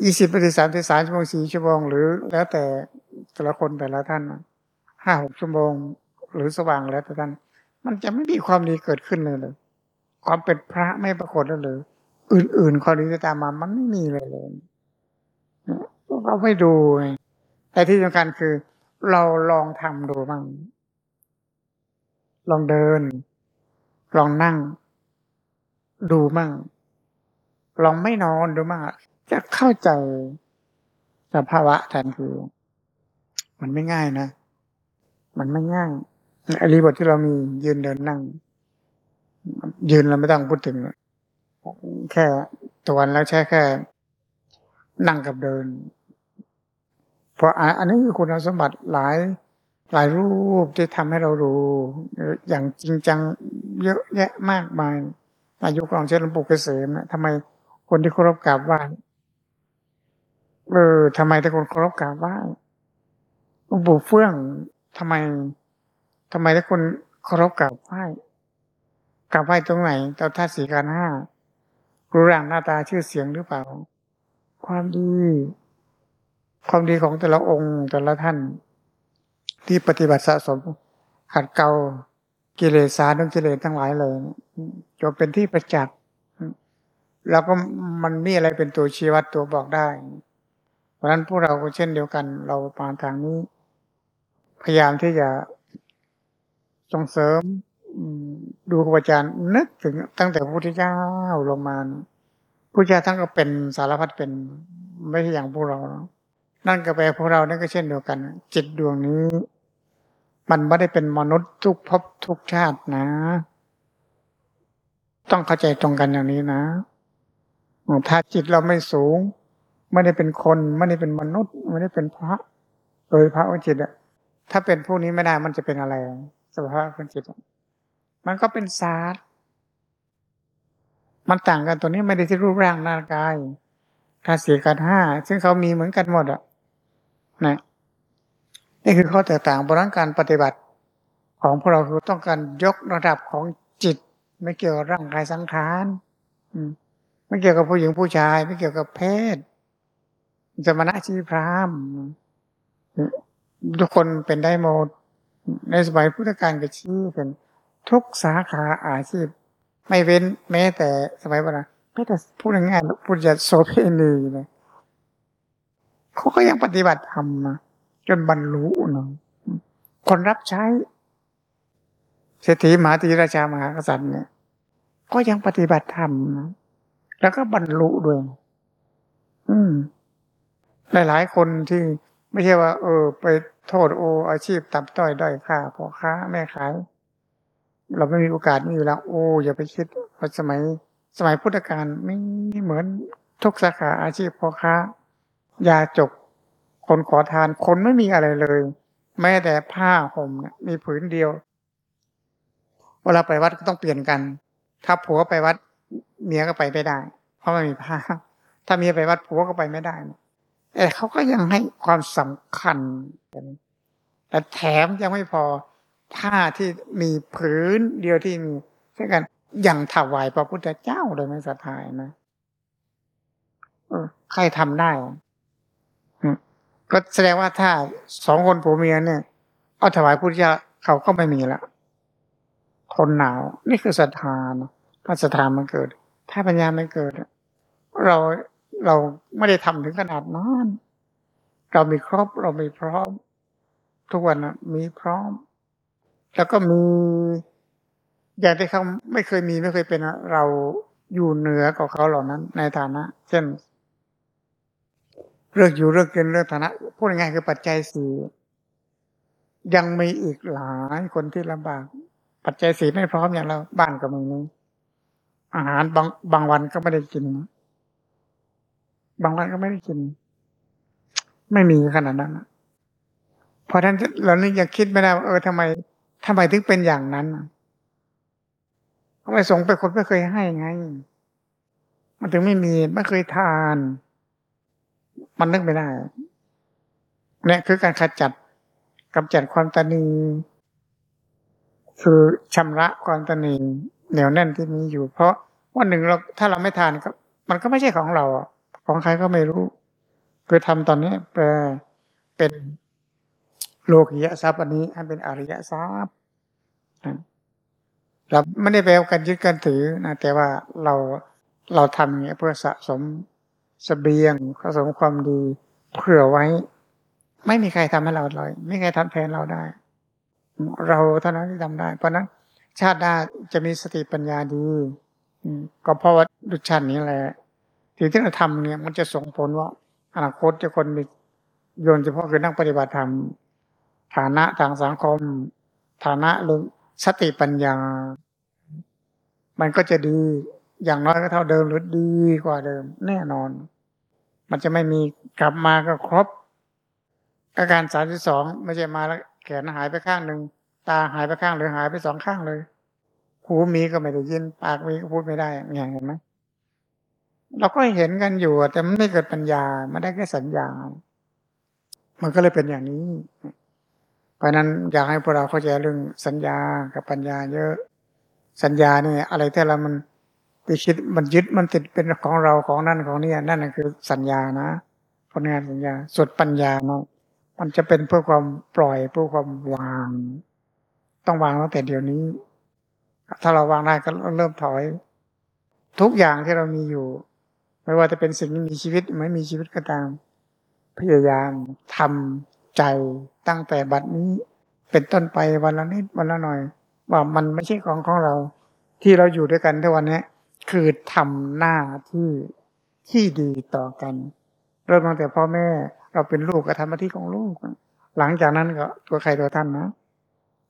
ยี่สิบนาทีสามถึงสามชั่วโมงสี่ชั่วโมงหรือ แล้วแต่แต่ละคนแต่ละท่านห้าหกชั่วโมง หรือสว่างแล้วแต่ท่าน มันจะไม่มีความดีเกิดขึ้นเลยเลย ความเป็นพระไม่ปรากฏเลยอื่นๆความดีจะตามมามันไม่มีเลยเลยเราไม่ดูแต่ที่สำคัญคือ เราลองทำดูบ้างลองเดิน ลองนั่ง ดูมั่ง ลองไม่นอนดูมั่ง จะเข้าใจสภาวะทันทีมันไม่ง่ายนะ มันไม่ง่ายอริบทที่เรามียืนเดินนั่ง ยืนเราไม่ต้องพูดถึง แค่ตัวแล้วใช้แค่ นั่งกับเดิน เพราะอันนี้คือคุณสมบัติหลายหลายรูปที่ทำให้เรารู้ อย่างจริงจังเยอะแยะมากมายอายุของเช่นหลวงปู่เกษมนะทำไมคนที่เคารพกราบไหว้ เออทำไมแต่คนเคารพกราบไหว้หลวงปู่เฟื่องทำไมทำไมแต่คนเคารพกราบไหว้กราบไหว้ตรงไหนเจ้าท่าสีการห้ารู้ร่างหน้าตาชื่อเสียงหรือเปล่า ความดี ความดีของแต่ละองค์แต่ละท่าน ที่ปฏิบัติสะสมขัดเกลากิเลสาดุกิเลสทั้งหลายเลยจนเป็นที่ประจักษ์แล้วก็มันมีอะไรเป็นตัวชี้วัดตัวบอกได้ ราะฉะนั้นพวกเราก็เช่นเดียวกัน เราปานทางนี้ พยายามที่จะส่งเสริมดูครูอาจารย์นึกถึงตั้งแต่พระพุทธเจ้าลงมาพระเจ้าทั้งก็เป็นสารพัดเป็นไม่ใช่อย่างพวกเรานั่นก็แปลพวกเรานั่นก็เช่นเดียวกัน จิตดวงนี้ มันไม่ได้เป็นมนุษย์ทุกภพทุกชาตินะ ต้องเข้าใจตรงกันอย่างนี้นะถ้าจิตเราไม่สูง ไม่ได้เป็นคนไม่ได้เป็นมนุษย์ ไม่ได้เป็นพระโดยพระวิจิตอะถ้าเป็นพวกนี้ไม่ได้มันจะเป็นอะไร สภาวะของจิต มันก็เป็นศาสตร์มันต่างกันตัวนี้ไม่ได้ที่รูปร่างหน้ากายธาตุสี่กันห้าซึ่งเขามีเหมือนกันหมดอะนะนี่คือข้อแตกต่างบนการปฏิบัติ ของพวกเราคือต้องการยกระดับของจิต ไม่เกี่ยวกับร่างกายสังขารไม่เกี่ยวกับผู้หญิงผู้ชาย ไม่เกี่ยวกับเพศ จะมาณชีพรามทุกคนเป็นได้หมด ในสมัยพุทธกาลก็ชี้เป็นทุกสาขาอาชีพ ไม่เว้นแม้แต่สมัยโบราณไม่แต่พูดง่ายๆพูดจะโสเพณีเลยเขาก็ยังปฏิบัติธรรมนะจนบรรลุเนาะคนรับใช้เศรษฐีมหาธีราชามหากษัตริย์เนี่ย ก็ยังปฏิบัติธรรมนะแล้วก็บรรลุด้วย อืม หลายๆ คนที่ไม่ใช่ว่า เออ ไปโทษโอ อาชีพตับต้อยด้อยค่าพ่อค้าแม่ขาย เราไม่มีโอกาสนี่อยู่แล้ว โอ้อย่าไปคิดว่าสมัยสมัยพุทธกาลไม่เหมือนทุกสาขาอาชีพพ่อค้ายาจก คนขอทานคนไม่มีอะไรเลย แม้แต่ผ้าห่มเนี่ยมีผืนเดียว เวลาไปวัดก็ต้องเปลี่ยนกัน ถ้าผัวไปวัด เมียก็ไปไม่ได้ เพราะไม่มีผ้า ถ้าเมียไปวัดผัวก็ไปไม่ได้ แต่เขาก็ยังให้ความสำคัญแต่แถมยังไม่พอผ้าที่มีผืนเดียวที่มีเช่นกันยังถวายพระพุทธเจ้าโดยไม่สะทายนะใครทำได้ก็แสดงว่าถ้าสองคนผัวเมียเนี่ย เอาถวายพุทธเจ้าเขาก็ไม่มีละทนหนาว นี่คือศรัทธานะถ้าศรัทธามันเกิด ถ้าปัญญาไม่เกิด เรา เราไม่ได้ทำถึงขนาดนั้นเรามีครบเรามีพร้อม ทุกวันนะมีพร้อม แล้วก็มี อย่างที่เขาไม่เคยมีไม่เคยเป็นเราอยู่เหนือกว่าเขาเหล่านั้น ในฐานะ เช่น เรื่องอยู่เรื่องกินเรื่องฐานะพูดง่ายๆคือปัจจัยสี่ยังมีอีกหลายคนที่ลำบาก ปัจจัยสี่ไม่พร้อมอย่างเราบ้านก็ไม่มีอาหารบางบางวันก็ไม่ได้กิน บางวันก็ไม่ได้กิน ไม่มีขนาดนั้นเพราะท่านเรานี่ยังคิดไม่ได้ว่าเออทำไมทำไมถึงเป็นอย่างนั้นทำไมสงไปคนไม่เคยให้ไง มันถึงไม่มีไม่เคยทาน มันนึกไม่ได้เนี่ยคือการขจัดกำจัดความตนีคือชำระความตนีเหนียวแน่นที่มีอยู่ เพราะวันหนึ่งเราถ้าเราไม่ทานก็ มันก็ไม่ใช่ของเราอะ ของใครก็ไม่รู้ คือทำตอนนี้แปลเป็นโลกิยะทรัพย์อันนี้ให้เป็นอริยทรัพย์เราไม่ได้แปลกันยึดกันถือนะแต่ว่าเราเราทำอย่างนี้เพื่อสะสมสเสบียงสะสมความดีเผื่อไว้ ไม่มีใครทำให้เราเลยไม่มีใครทำแทนเราได้ เราเท่านั้นที่ทำได้ เพราะนั้นชาติหน้าจะมีสติปัญญาดีก็เพราะว่าดุจชันนี้แหละ สิ่งที่เราทำเนี่ยมันจะส่งผลว่าอนาคตจะคนมีโยนเฉพาะคือนักปฏิบัติธรรมฐานะทางสังคม ฐานะเรื่องสติปัญญา มันก็จะดีอย่างน้อยก็เท่าเดิมหรือดีกว่าเดิม แน่นอน มันจะไม่มีกลับมาก็ครบ อาการสามที่สองไม่ใช่มาแล้วแขนหายไปข้างหนึ่งตาหายไปข้างหรือหายไปสองข้างเลย หูมีก็ไม่ได้ยิน ปากมีก็พูดไม่ได้อย่างเห็นไหม เราก็เห็นกันอยู่ แต่มันไม่เกิดปัญญาไม่ได้แค่สัญญา มันก็เลยเป็นอย่างนี้ เพราะนั้นอยากให้พวกเราเข้าใจเรื่องสัญญากับปัญญา เยอะ สัญญาเนี่ยอะไรที่เรามันไปคิดมันยึดมันติดเป็นของเราของนั่นของนี่นั่นคือสัญญานะผลงานสัญญาส่วนปัญญาเนาะมันจะเป็นเพื่อความปล่อยเพื่อความวาง ต้องวางตั้งแต่เดี๋ยวนี้ ถ้าเราวางได้ก็เริ่มถอย ทุกอย่างที่เรามีอยู่ ไม่ว่าจะเป็นสิ่งที่มีชีวิตไม่มีชีวิตก็ตาม พยายามทำใจตั้งแต่บัดนี้เป็นต้นไปวันละนิดวันละหน่อย ว่ามันไม่ใช่ของของเรา ที่เราอยู่ด้วยกันทุกวันนี้คือทำหน้าที่ที่ดีต่อกัน เริ่มตั้งแต่พ่อแม่เราเป็นลูกก็ทำหน้าที่ของลูก หลังจากนั้นก็ตัวใครตัวท่านนะ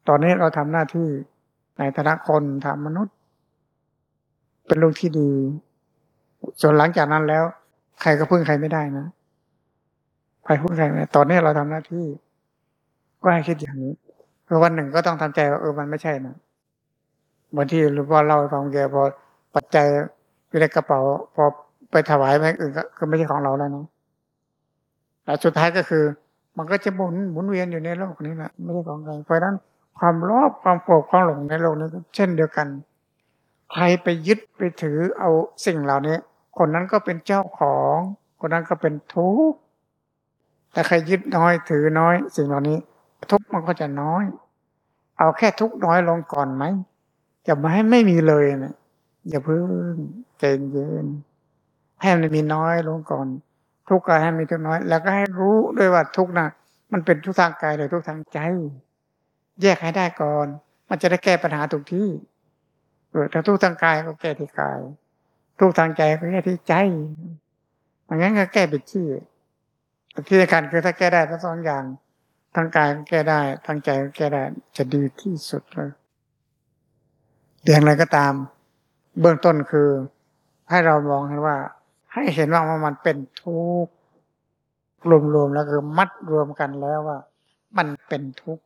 ตอนนี้เราทำหน้าที่ในฐานะคนทำมนุษย์ เป็นลูกที่ดี ส่วนหลังจากนั้นแล้ว ใครก็พึ่งใครไม่ได้นะใครพึ่งใครไม่ได้ตอนนี้เราทำหน้าที่ ก็ให้คิดอย่างนี้เพราะวันหนึ่งก็ต้องทำใจว่าเออมันไม่ใช่นะบางทีหรือว่าเราฟังแกพอปัจจัยอยู่ในกระเป๋า พอไปถวายแม่อื่นก็ไม่ใช่ของเราแล้วนะแต่สุดท้ายก็คือ มันก็จะหมุนหมุนเวียนอยู่ในโลกนี้แหละไม่ใช่ของใครเพราะนั้นความรอบความโกรธความหลงในโลกนี้เช่นเดียวกัน ใครไปยึดไปถือเอาสิ่งเหล่านี้ คนนั้นก็เป็นเจ้าของ คนนั้นก็เป็นทุกข์แต่ใครยึดน้อยถือน้อย สิ่งเหล่านี้ ทุกข์มันก็จะน้อย เอาแค่ทุกข์น้อยลงก่อนไหมจะมาให้ไม่มีเลยเนะอย่าเพิ่งใจเย็นให้มันมีน้อยลงก่อน ทุกข์ก็ให้มีทุกน้อย แล้วก็ให้รู้ด้วยว่าทุกข์นะมันเป็นทุกทางกายหรือทุกทางใจ แยกให้ได้ก่อน มันจะได้แก้ปัญหาถูกที่ ถ้าทุกทางกายก็แก้ที่กาย ทุกทางใจก็แก้ที่ใจมันงั้นก็แก้ไปที่ที่สำคัญคือถ้าแก้ได้ทั้งสองอย่างทางกายก็แก้ได้ทางใจก็แก้ได้ จะดีที่สุดเลยอย่างไรก็ตาม เบื้องต้นคือ ให้เรามองเห็นว่า ให้เห็นว่ามันเป็นทุกข์รวมๆแล้วคือมัดรวมกันแล้วว่า มันเป็นทุกข์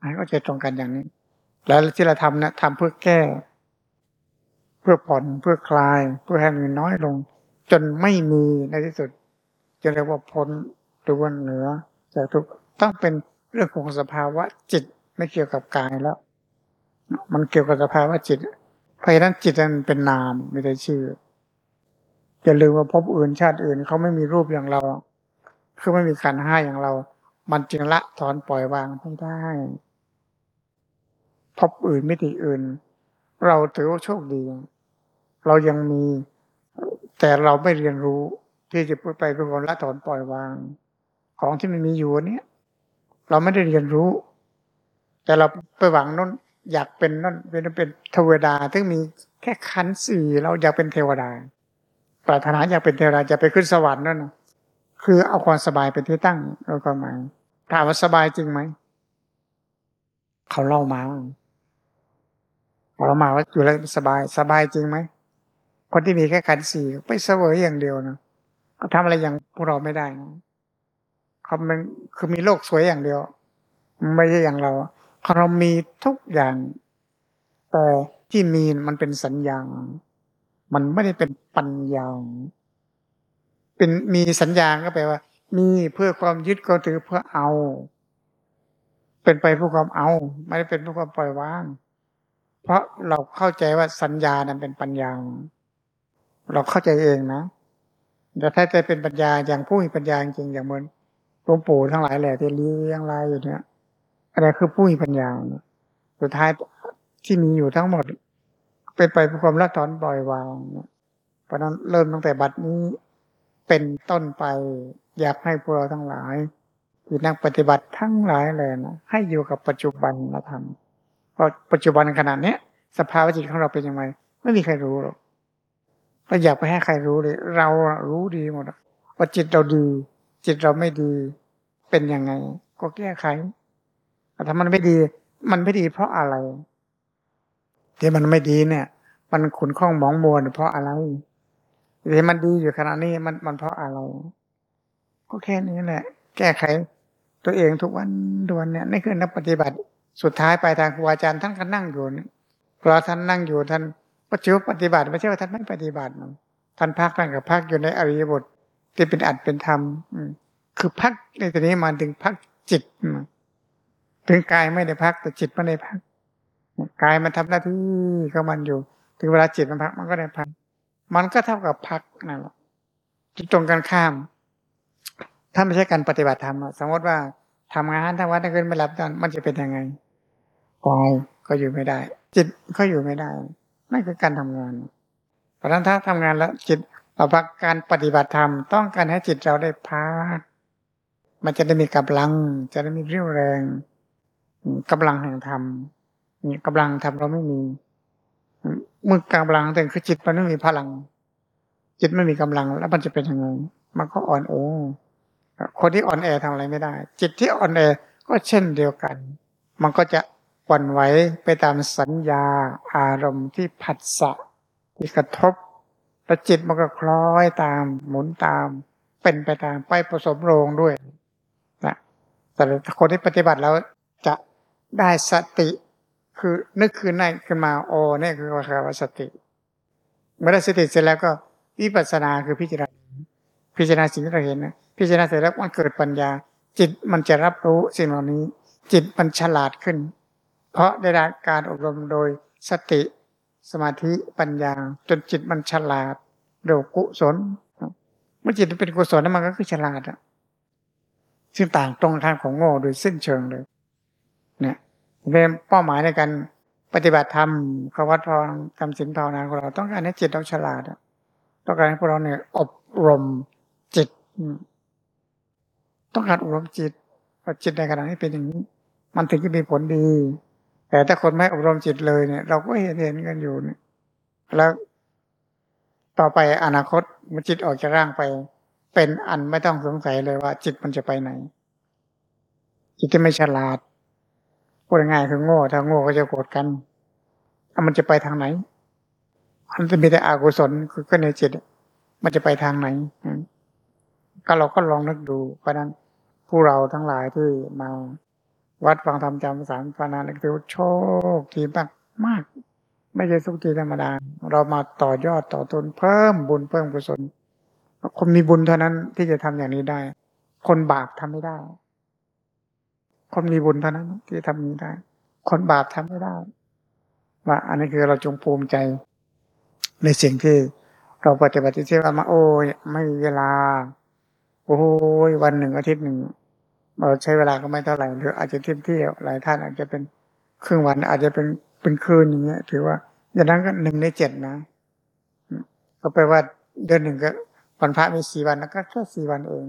ให้ก็จะตรงกันอย่างนี้ แล้วที่เราทำนะทำเพื่อแก้ เพื่อผ่อนเพื่อคลาย เพื่อให้มันน้อยลง จนไม่มีในที่สุดจะเรียกว่าพ้นหรือว่าเหนือจากทุกต้องเป็นเรื่องของสภาวะจิตไม่เกี่ยวกับกายแล้ว มันเกี่ยวกับสภาวะจิตเพราะฉะนั้นจิตมันเป็นนามไม่ได้ชื่ออย่าลืมว่าพบอื่นชาติอื่นเขาไม่มีรูปอย่างเรา คือไม่มีขันห้าอย่างเรา มันจึงละถอนปล่อยวางไม่ได้ พบอื่นม่ติอื่น เราถือว่าโชคดี เรายังมี แต่เราไม่เรียนรู้ที่จะไปเป็นคนละถอนปล่อยวาง ของที่มันมีอยู่เนี้ยเราไม่ได้เรียนรู้ แต่เราไปหวังนั่นอยากเป็นนั่นเป็นเป็นเทวดาซึ่งมีแค่ขันสี่เราอยากเป็นเทวดา ปรารถนาอยากเป็นเทวดาจะไปขึ้นสวรรค์นั่นคือเอาความสบายเป็นที่ตั้งเราก็หมายถามว่าสบายจริงไหม เขาเล่ามา เรามาว่าอยู่แล้วสบายสบายจริงไหมคนที่มีแค่ขันสี่ไปเสวยอย่างเดียวนะเขาทำอะไรอย่างพวกเราไม่ได้นะเขาเป็นคือมีโลกสวยอย่างเดียว ไม่ใช่อย่างเราเรามีทุกอย่าง แต่ที่มีมันเป็นสัญญา มันไม่ได้เป็นปัญญา เป็นมีสัญญาก็แปลว่า มีเพื่อความยึดก็ถือเพื่อเอา เป็นไปเพื่อความเอา ไม่ได้เป็นเพื่อความปล่อยวาง เพราะเราเข้าใจว่าสัญญานั้นเป็นปัญญา เราเข้าใจเองนะแต่ถ้าจะเป็นปัญญาอย่างผู้มีปัญญาจริงอย่างเหมือนหลวงปู่ทั้งหลายแหละที่เลี้ยงลายอยู่เนี่ยอะไรคือผู้มีปัญญาสุดท้ายที่มีอยู่ทั้งหมด เป็นไปเพื่อความละถอนปล่อยวางเพราะนั้นเริ่มตั้งแต่บัดนี้เป็นต้นไป อยากให้พวกเราทั้งหลายที่นักปฏิบัติทั้งหลายเลยนะให้อยู่กับปัจจุบันธรรม เพราะปัจจุบันขนาดเนี้ยสภาวะจิตของเราเป็นยังไงไม่มีใครรู้หรอกเราอยากไปให้ใครรู้เลย เรารู้ดีหมดว่าจิตเราดี จิตเราไม่ดี เป็นยังไง ก็แก้ไขถ้ามันไม่ดี มันไม่ดีเพราะอะไรที่มันไม่ดีเนี่ย มันขุนข้องมองมัวเพราะอะไรที่มันดีอยู่ขณะนี้มันมันเพราะอะไร ก็แค่นี้แหละ แก้ไข ตัวเองทุกวันดวนเนี่ยนี่คือนักปฏิบัติ สุดท้ายไปทางครูอาจารย์ท่านก็นั่งอยู่พอท่านนั่งอยู่ท่านก็ชื่อปฏิบัติ ไม่ใช่ว่าท่านไม่ปฏิบัติท่านพักท่านกับพักอยู่ในอริยบทที่เป็นอัดเป็นธรรมคือพักในตัวนี้มาถึงพักจิตถึงกายไม่ได้พักแต่จิตไม่ได้พักกายมันทำหน้าที่ของมันอยู่ ถึงเวลาจิตมันพักมันก็ได้พัก มันก็เท่ากับพักนั่นแหละตรงกันข้าม ถ้าไม่ใช่การปฏิบัติธรรมสมมติว่าทำงานทั้งวันทั้งคืนไม่หลับนอนมันจะเป็นยังไง กายก็อยู่ไม่ได้ จิตก็อยู่ไม่ได้นั่นคือการทำงาน เพราะฉะนั้นถ้าทำงานแล้วจิตเราพักการปฏิบัติธรรมต้องการให้จิตเราได้พักมันจะได้มีกำลัง จะได้มีเรี่ยวแรงกำลังแห่งธรรมนี่กำลังธรรมเราไม่มีเมื่อกำลังแต่คือจิตมันไม่มีพลัง จิตไม่มีกำลังแล้วมันจะเป็นยังไงมันก็อ่อนโอคนที่อ่อนแอทำอะไรไม่ได้ จิตที่อ่อนแอก็เช่นเดียวกัน มันก็จะ หวั่นไหวไปตามสัญญาอารมณ์ที่ผัสสะที่กระทบแล้วจิตมันก็คล้อยตามหมุนตาม เป็นไปตามไปผสมโรงด้วยนะแต่คนที่ปฏิบัติแล้วจะได้สติคือนึกคืนในขึ้นมาโอเนี่ยคือคำว่าสติเมื่อได้สติเสร็จแล้วก็วิปัสสนาคือพิจารณาพิจารณาสิ่งที่เราเห็นนะพิจารณาเสร็จแล้วมันเกิดปัญญา จิตมันจะรับรู้สิ่งเหล่านี้ จิตมันฉลาดขึ้น เพราะได้รับการอบรมโดยสติสมาธิปัญญา จนจิตมันฉลาดเรียกกุศลเมื่อจิตเป็นกุศลนั้นมันก็คือฉลาดอะซึ่งต่างตรงข้ามของโง่โดยสิ้นเชิงเลย เนี่ยเป็นเป้าหมายในการปฏิบัติธรรมขวัตพรกรรมสินภาวนาของเราต้องการให้จิตเราฉลาดต้องการให้พวกเราเนี่ยอบรมจิต ต้องการอบรมจิตว่าจิตในขณะนี้เป็นอย่างนี้ มันถึงจะมีผลดี แต่ถ้าคนไม่อบรมจิตเลยเนี่ย เราก็เห็นเห็นกันอยู่เนี่ยแล้วต่อไปอนาคตมันจิตออกจากร่างไป เป็นอันไม่ต้องสงสัยเลยว่า จิตมันจะไปไหน จิตที่ไม่ฉลาดพูดง่ายคือโง่ถ้าโง่ก็จะโกรธกันมันจะไปทางไหนมันจะมีแต่อกุศลคือก็ในจิต มันจะไปทางไหนก็เราก็ลองนึกดูเพราะนั้นผู้เราทั้งหลายที่มา วัดฟังธรรมจำสารพานาถือว่โชคดีมากมาก ไม่ใช่สุขทีธรรมดา เรามาต่อยอดต่อตนเพิ่มบุญเพิ่มกุศลคนมีบุญเท่านั้นที่จะทำอย่างนี้ได้ คนบาปทำไม่ได้ คนมีบุญเท่านั้นที่ทำนี้ได้ คนบาปทำไม่ได้ ว่าอันนี้คือเราจงภูมิใจ ในสิ่งที่เราปฏิบัติที่ว่ามาโอ้ยไม่มีเวลา โอ้ยวันหนึ่งอาทิตย์หนึ่ง เราใช้เวลาก็ไม่เท่าไหร่หรืออาจจะเที่ยวเที่ยวหลายท่านอาจจะเป็นครึ่งวันอาจจะเป็นเป็นคืนอย่างเงี้ยถือว่าอย่างนั้นก็หนึ่งในเจ็ดนะ ก็แปลว่าเดือนหนึ่งก็วันพระมีสี่วันแล้วก็แค่สี่วันเอง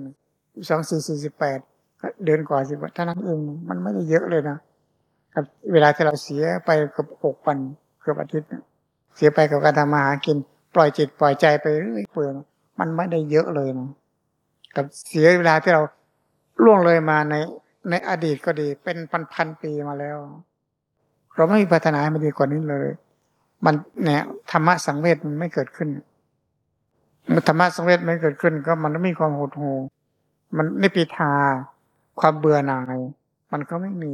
สองสี่สี่สิบแปดก็เดือนกว่าสิบวันเท่านั้นเองมันไม่ได้เยอะเลยนะกับเวลาที่เราเสียไปกับหกวันเกือบอาทิตย์เสียไปกับการทำมาหากิน ปล่อยจิตปล่อยใจไปเรื่อยเปื่อยมันไม่ได้เยอะเลยนะกับเสียเวลาที่เรา ล่วงเลยมาในในอดีตก็ดี เป็นพันพันปีมาแล้ว เราไม่มีพัฒนาให้มันดีกว่านี้เลย มันเนี่ยธรรมะสังเวชมันไม่เกิดขึ้นมันธรรมะสังเวชไม่เกิดขึ้น ก็มันไม่มีความโหดหูมันไม่ปีทาความเบื่อหน่าย มันก็ไม่มี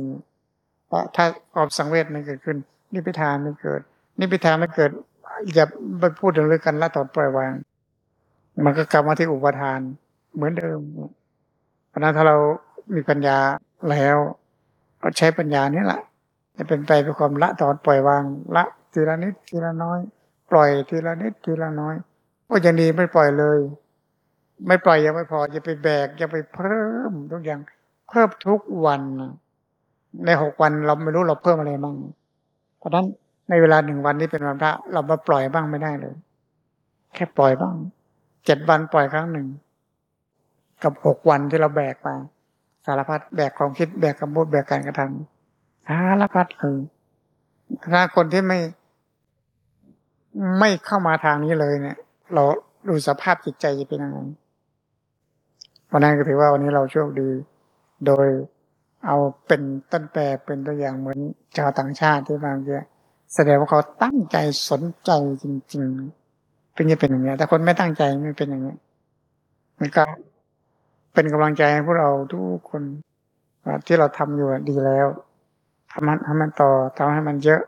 เพราะถ้าความสังเวชไม่เกิดขึ้นนิพพานไม่เกิด นิพพานไม่เกิดอย่าไปพูดถึงเรื่องกันละถอนปล่อยวาง มันก็กลับมาที่อุปทานเหมือนเดิม เพราะนั้นถ้าเรามีปัญญาแล้วเราใช้ปัญญานี้แหละจะเป็นไปเป็นความละถอนปล่อยวางละทีละนิดทีละน้อย ปล่อยทีละนิดทีละน้อยก็ยังดีไม่ปล่อยเลย ไม่ปล่อยยังไม่พอจะไปแบกจะไปเพิ่มทุกอย่างเพิ่มทุกวัน ในหกวันเราไม่รู้เราเพิ่มอะไรบ้างเพราะฉะนั้นในเวลาหนึ่งวันนี้เป็นวันพระเรามาปล่อยบ้างไม่ได้เลย แค่ปล่อยบ้างเจ็ดวันปล่อยครั้งหนึ่ง กับหกวันที่เราแบกมา สารพัดแบกความคิดแบกคำพูดแบกการกระทำสารพัดเลยถ้าคนที่ไม่ ไม่เข้ามาทางนี้เลยเนี่ย เราดูสภาพจิตใจจะเป็นยังไงวันนั้นก็ถือว่าวันนี้เราโชคดี โดยเอาเป็นต้นแปรเป็นตัวอย่างเหมือนชาวต่างชาติที่บางทีแสดงว่าเขาตั้งใจสนใจจริง ๆ เป็นยังเป็นอย่างนี้แต่คนไม่ตั้งใจไม่เป็นอย่างนี้มันก็ เป็นกำลังใจให้พวกเราทุกคนที่เราทำอยู่ดีแล้วทำมันทำมันต่อทำให้มันเยอะ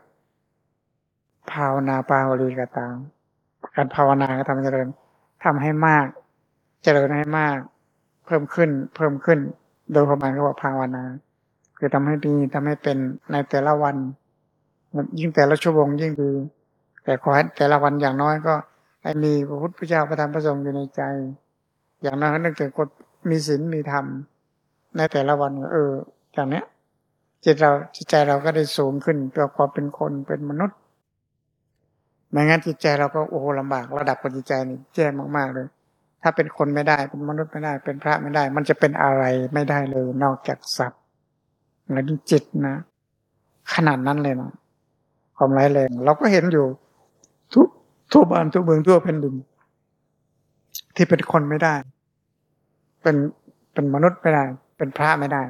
ภาวนาปาวลีกตามการภาวนาก็ทำเจริญทำให้มาก เจริญให้มาก เพิ่มขึ้น เพิ่มขึ้น โดยประมาณก็ว่าภาวนา คือทำให้ดีทำให้เป็นในแต่ละวัน ยิ่งแต่ละชั่วโมงยิ่งดี แต่ขอให้แต่ละวันอย่างน้อยก็ให้มีพระพุทธเจ้าประธานประสงค์อยู่ในใจ อย่างน้อยนึกถึงกฎ มีศีลมีธรรม ในแต่ละวันเอออย่างเนี้ยจิตเราจิตใจเราก็ได้สูงขึ้นเพื่อความเป็นคนเป็นมนุษย์ไม่งั้นจิตใจเราก็โอ้โหลำบากระดับจิตใจนี่แย่มากๆเลย ถ้าเป็นคนไม่ได้เป็นมนุษย์ไม่ได้ เป็นพระไม่ได้ มันจะเป็นอะไรไม่ได้เลย นอกจากสัตว์แล้วนี่จิตนะ ขนาดนั้นเลยนะความร้ายแรงเราก็เห็นอยู่ ทุกทั่วบ้านทั่วเมืองทั่วแผ่นดินที่เป็นคนไม่ได้ เป็นเป็นมนุษย์ไม่ได้ เป็นพระไม่ได้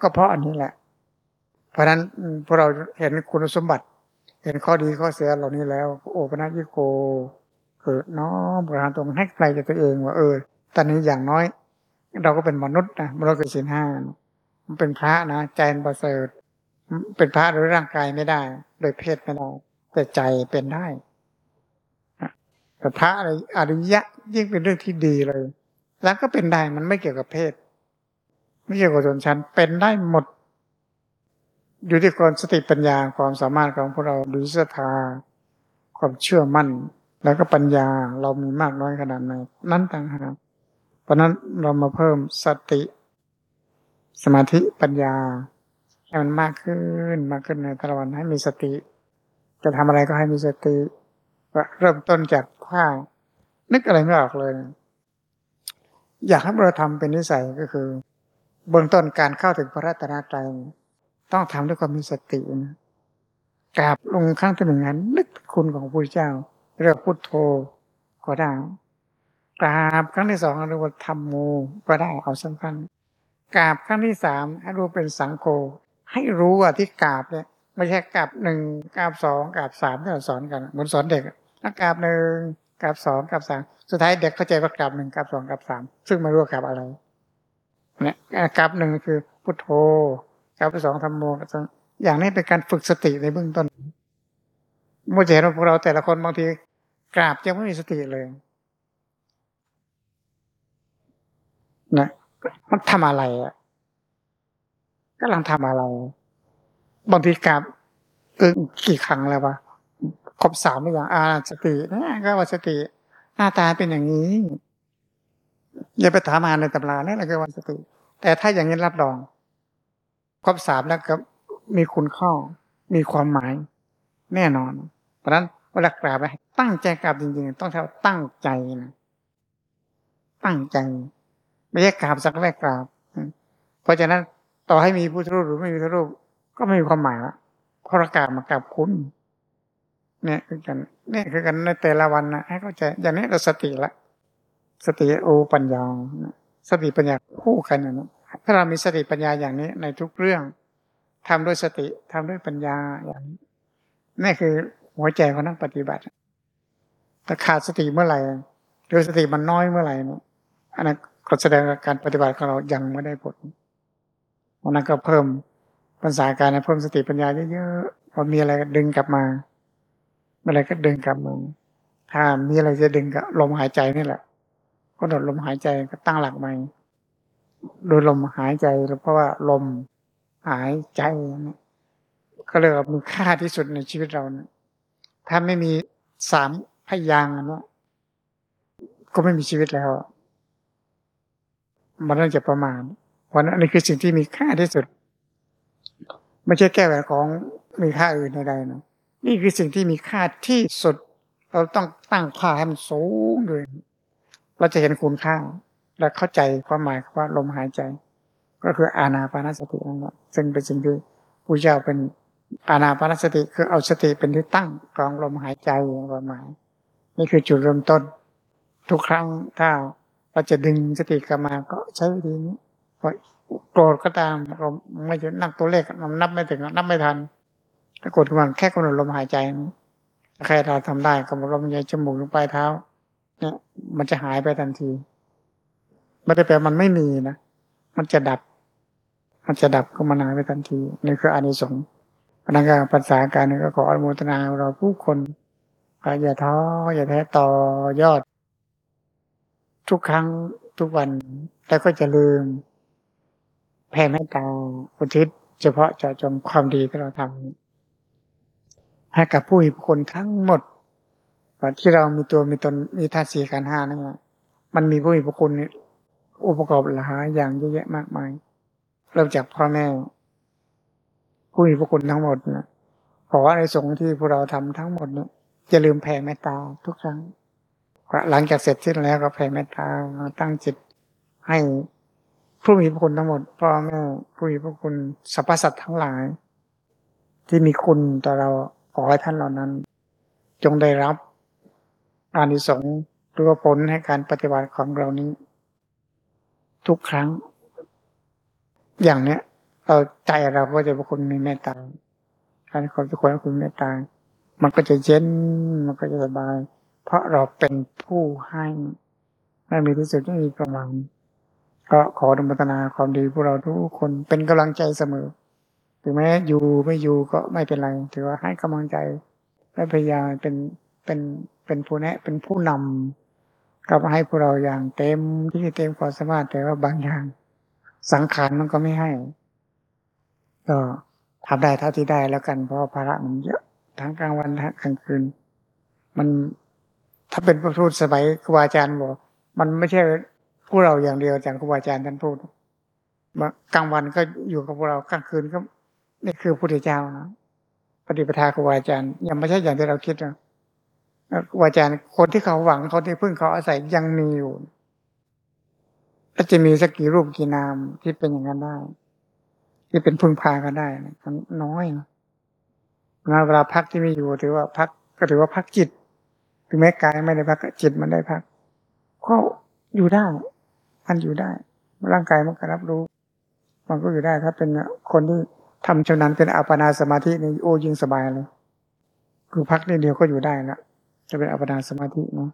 ก็เพราะอันนี้แหละ เพราะนั้นพวกเราเห็นคุณสมบัติ เห็นข้อดีข้อเสียเหล่านี้แล้ว โอปนัญิโกเออน้อมกระทำตรงให้ไกลจากตัวเองว่าเออตอนนี้อย่างน้อย เราก็เป็นมนุษย์นะมนุษย์คือสินห้ามันเป็นพระนะใจประเสริฐเป็นพระโดยร่างกายไม่ได้ โดยเพศไม่ได้แต่ใจเป็นได้แต่พระอริยะยิ่งเป็นเรื่องที่ดีเลย แล้วก็เป็นได้มันไม่เกี่ยวกับเพศ ไม่เกี่ยวกับชนชั้นเป็นได้หมด อยู่ที่คนสติปัญญาความสามารถของพวกเราดูศรัทธาความเชื่อมั่น แล้วก็ปัญญาเรามีมากน้อยขนาดไหนนั้นต่างหากเพราะนั้นเรามาเพิ่มสติ สมาธิปัญญาให้มันมากขึ้นมากขึ้นในแต่ละวันให้มีสติ จะทำอะไรก็ให้มีสติเริ่มต้นจากผ้านึกอะไรไม่ออกเลย อยากให้เราทำเป็นนิสัยก็คือ เบื้องต้นการเข้าถึงพระรัตนตรัยต้องทำด้วยความมีสตินะกราบลงข้างที่หนึ่งนั้นนึกคุณของพระเจ้า เรียกพุทโธก็ได้กราบครั้งที่สองเรียกว่าธรรมโมก็ได้เอาสำคัญกราบครั้งที่สามให้รู้เป็นสังโฆให้รู้ว่าที่กราบเนี่ยไม่ใช่กราบหนึ่งกราบสองกราบสามที่เราสอนกันเหมือนสอนเด็กถ้ากราบหนึ่ง กราบสองกราบสามสุดท้ายเด็กเข้าใจว่ากราบหนึ่งกราบสองกราบสามซึ่งไม่รู้กราบอะไรเนี่ยกราบหนึ่งคือพุทโธกราบสองธรรมโมอย่างนี้เป็นการฝึกสติในเบื้องต้นเมื่อเห็นว่าพวกเราแต่ละคนบางทีกราบยังไม่มีสติเลยนะมันทำอะไรอะกำลังทำอะไร บางทีกราบเออกี่ครั้งแล้ววะ ครบสามอยังอาสตินะก็ว่าสติ หน้าตาเป็นอย่างนี้ อย่าไปถามอ่านในตำราเนี่ยแหละคือวันสติ แต่ถ้าอย่างนี้รับรอง ครบสามแล้วก็มีคุณข้อมีความหมาย แน่นอน เพราะฉะนั้นเวลากราบไปตั้งใจกราบจริงๆ ต้องเท่าตั้งใจนะตั้งใจ ไม่ใช่กราบสักแรกกราบ เพราะฉะนั้นต่อให้มีพุทธรูปหรือไม่มีพุทธรูปก็ไม่มีความหมายละเพราะกราบมากราบคุณ เนี่ยคือกันเนี่ยคือกันในแต่ละวันนะให้เข้าใจ อย่างนี้เราสติละ สติโอปัญญาสติปัญญาคู่กันนะถ้าเรามีสติปัญญาอย่างนี้ในทุกเรื่องทำด้วยสติทำด้วยปัญญาอย่างนี้นี่คือหัวใจของนักปฏิบัติถ้าขาดสติเมื่อไหร่หรือสติมันน้อยเมื่อไหร่เนี่ยอันนั้นก็แสดงการปฏิบัติของเรายังไม่ได้ผลวันนั้นก็เพิ่มภาษาการเพิ่มสติปัญญาเยอะๆพอมีอะไรดึงกลับมา เมื่อไรก็ดึงกลับมาถ้ามีอะไรจะดึงกับลมหายใจนี่แหละ ก็ดดลมหายใจก็ตั้งหลักใหม่โดยลมหายใจเพราะว่าลมหายใจนี่ก็เลยมีค่าที่สุดในชีวิตเรานะถ้าไม่มีสามพยางนะก็ไม่มีชีวิตแล้ว มันต้องจะประมาณเพราะนั้นนี่คือสิ่งที่มีค่าที่สุด ไม่ใช่แก้แหวนของมีค่าอื่นใดๆนะ นี่คือสิ่งที่มีค่าที่สุด เราต้องตั้งค่าให้มันสูงด้วยเราจะเห็นคุณค่า และเข้าใจความหมายว่าลมหายใจ ก็คืออานาปานสตินั่นแหละซึ่งเป็นสิ่งที่ผู้เจ้าเป็นอานาปานสติคือเอาสติเป็นที่ตั้งกองลมหายใจความหมาย นี่คือจุดเริ่มต้น ทุกครั้งถ้าเราจะดึงสติกลับมาก็ใช้วิธีนี้โกรธก็ตามเราไม่จะนับตัวเลขนับไม่ถึงนับไม่ทัน ถ้ากดขึ้นมาแค่กำหนดลมหายใจใครเราทำได้กำหนดลมหายใจจมูกลงปลายเท้า เนี่ย มันจะหายไปทันทีไม่ได้แปลมันไม่มีนะมันจะดับ มันจะดับก็มันหายไปทันทีนี่คืออานิสงส์พนักงานภาษาการก็ขออนุโมทนาเราผู้คนอย่าท้ออย่าแท้ต่อยอด ทุกครั้งทุกวันแล้วก็จะลืม แผ่เมตตาอุทิศ เฉพาะเจาะจงความดีที่เราทำ ให้กับผู้มีคนทั้งหมดที่เรามีตัวมีตนมีธาตุสี่ขันห้านั่นแหละมันมีผู้มีพระคุณอุปกรณ์หลายอย่างเยอะแยะมากมาย เริ่มจากพ่อแม่ ผู้มีพระคุณทั้งหมดนะขอในสงฆ์ที่พวกเราทำทั้งหมดเนี่ยอย่าลืมแผ่เมตตาทุกครั้งหลังจากเสร็จสิ้นแล้วก็แผ่เมตตาตั้งจิตให้ผู้มีพระคุณทั้งหมดพ่อแม่ผู้มีพระคุณสรรพสัตว์ทั้งหลาย ที่มีคุณต่อเรา ขอให้ท่านเหล่านั้น จงได้รับอานิสงส์หรือผลให้การปฏิบัติของเรานี้ ทุกครั้ง อย่างเนี้ยเราใจเราก็จะเป็นคนมีเมตตาการคนทุกคนคุณเมตตา มันก็จะเย็นมันก็จะสบาย เพราะเราเป็นผู้ให้ไม่มีที่สุดไม่มีประมาณก็ขออนุโมทนาความดีพวกเราทุกคนเป็นกำลังใจเสมอ ถึงแม้อยู่ไม่อยู่ก็ไม่เป็นไร ถือว่าให้กำลังใจและพยายามเป็นเป็นเป็นผู้แนะ เป็นผู้นำก็มาให้พวกเราอย่างเต็มที่เต็มความสามารถแต่ว่าบางอย่าง สังขารมันก็ไม่ให้ ก็ทำได้เท่าที่ได้แล้วกันเพราะภาระมันเยอะทั้งกลางวันทั้งกลางคืน มันถ้าเป็นพระพูดสมัยครูบาอาจารย์บอกมันไม่ใช่พวกเราอย่างเดียวจากครูบาอาจารย์ท่านพูดกลางวันก็อยู่กับพวกเรากลางคืนก็ นี่คือพระพุทธเจ้านะปฏิปทาครูอาจารย์ ยังไม่ใช่อย่างที่เราคิดนะครูอาจารย์คนที่เขาหวังเขาที่พึ่งเขาอาศัยยังมีอยู่ก็จะมีสักกี่รูปกี่นามที่เป็นอย่างนั้นได้ ที่เป็นพึ่งพากันได้มันน้อยนะเวลาพักที่มีอยู่ถือว่าพักก็ถือว่าพักจิตถึงแม้กายไม่ได้พักจิตมันได้พักก็อยู่ได้มันอยู่ได้ ร่างกายมันก็รับรู้ มันก็อยู่ได้ถ้าเป็นคนที่ ทำชำนาญเป็นอัปปนาสมาธิในโอ้ยิ่งสบายเลย คือพักนิดเดียวก็อยู่ได้ล้วจะเป็นอัปปนาสมาธิเนาะ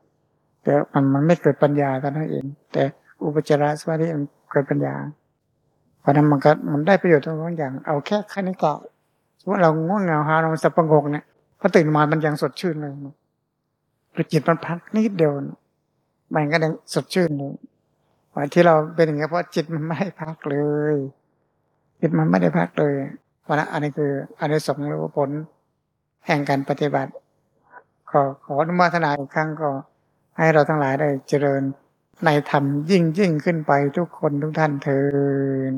แต่มันมันไม่เกิดปัญญาตอนนั้นเอง แต่อุปจารสมาธิมันเกิดปัญญาเพราะนั้นมันก็มันได้ประโยชน์ทั้งสองอย่าง เอาแค่ขั้นนี้ก่อนสมมติเราง่วงเหงาหาเราสับประงกเนี่ยพอตื่นมามันยังสดชื่นเลยคือจิตมันพักนิดเดียวมันก็ยังสดชื่นเลยวันที่เราเป็นอย่างนี้เพราะจิตมันไม่พักเลย จิตมันไม่ได้พักเลยเพราะนั้นอันนี้คืออันนี้สงหรือผลแห่งการปฏิบัติ ขอขออนุโมทนาอีกครั้งก็ให้เราทั้งหลายได้เจริญในธรรมยิ่งยิ่งขึ้นไปทุกคนทุกท่านเถิด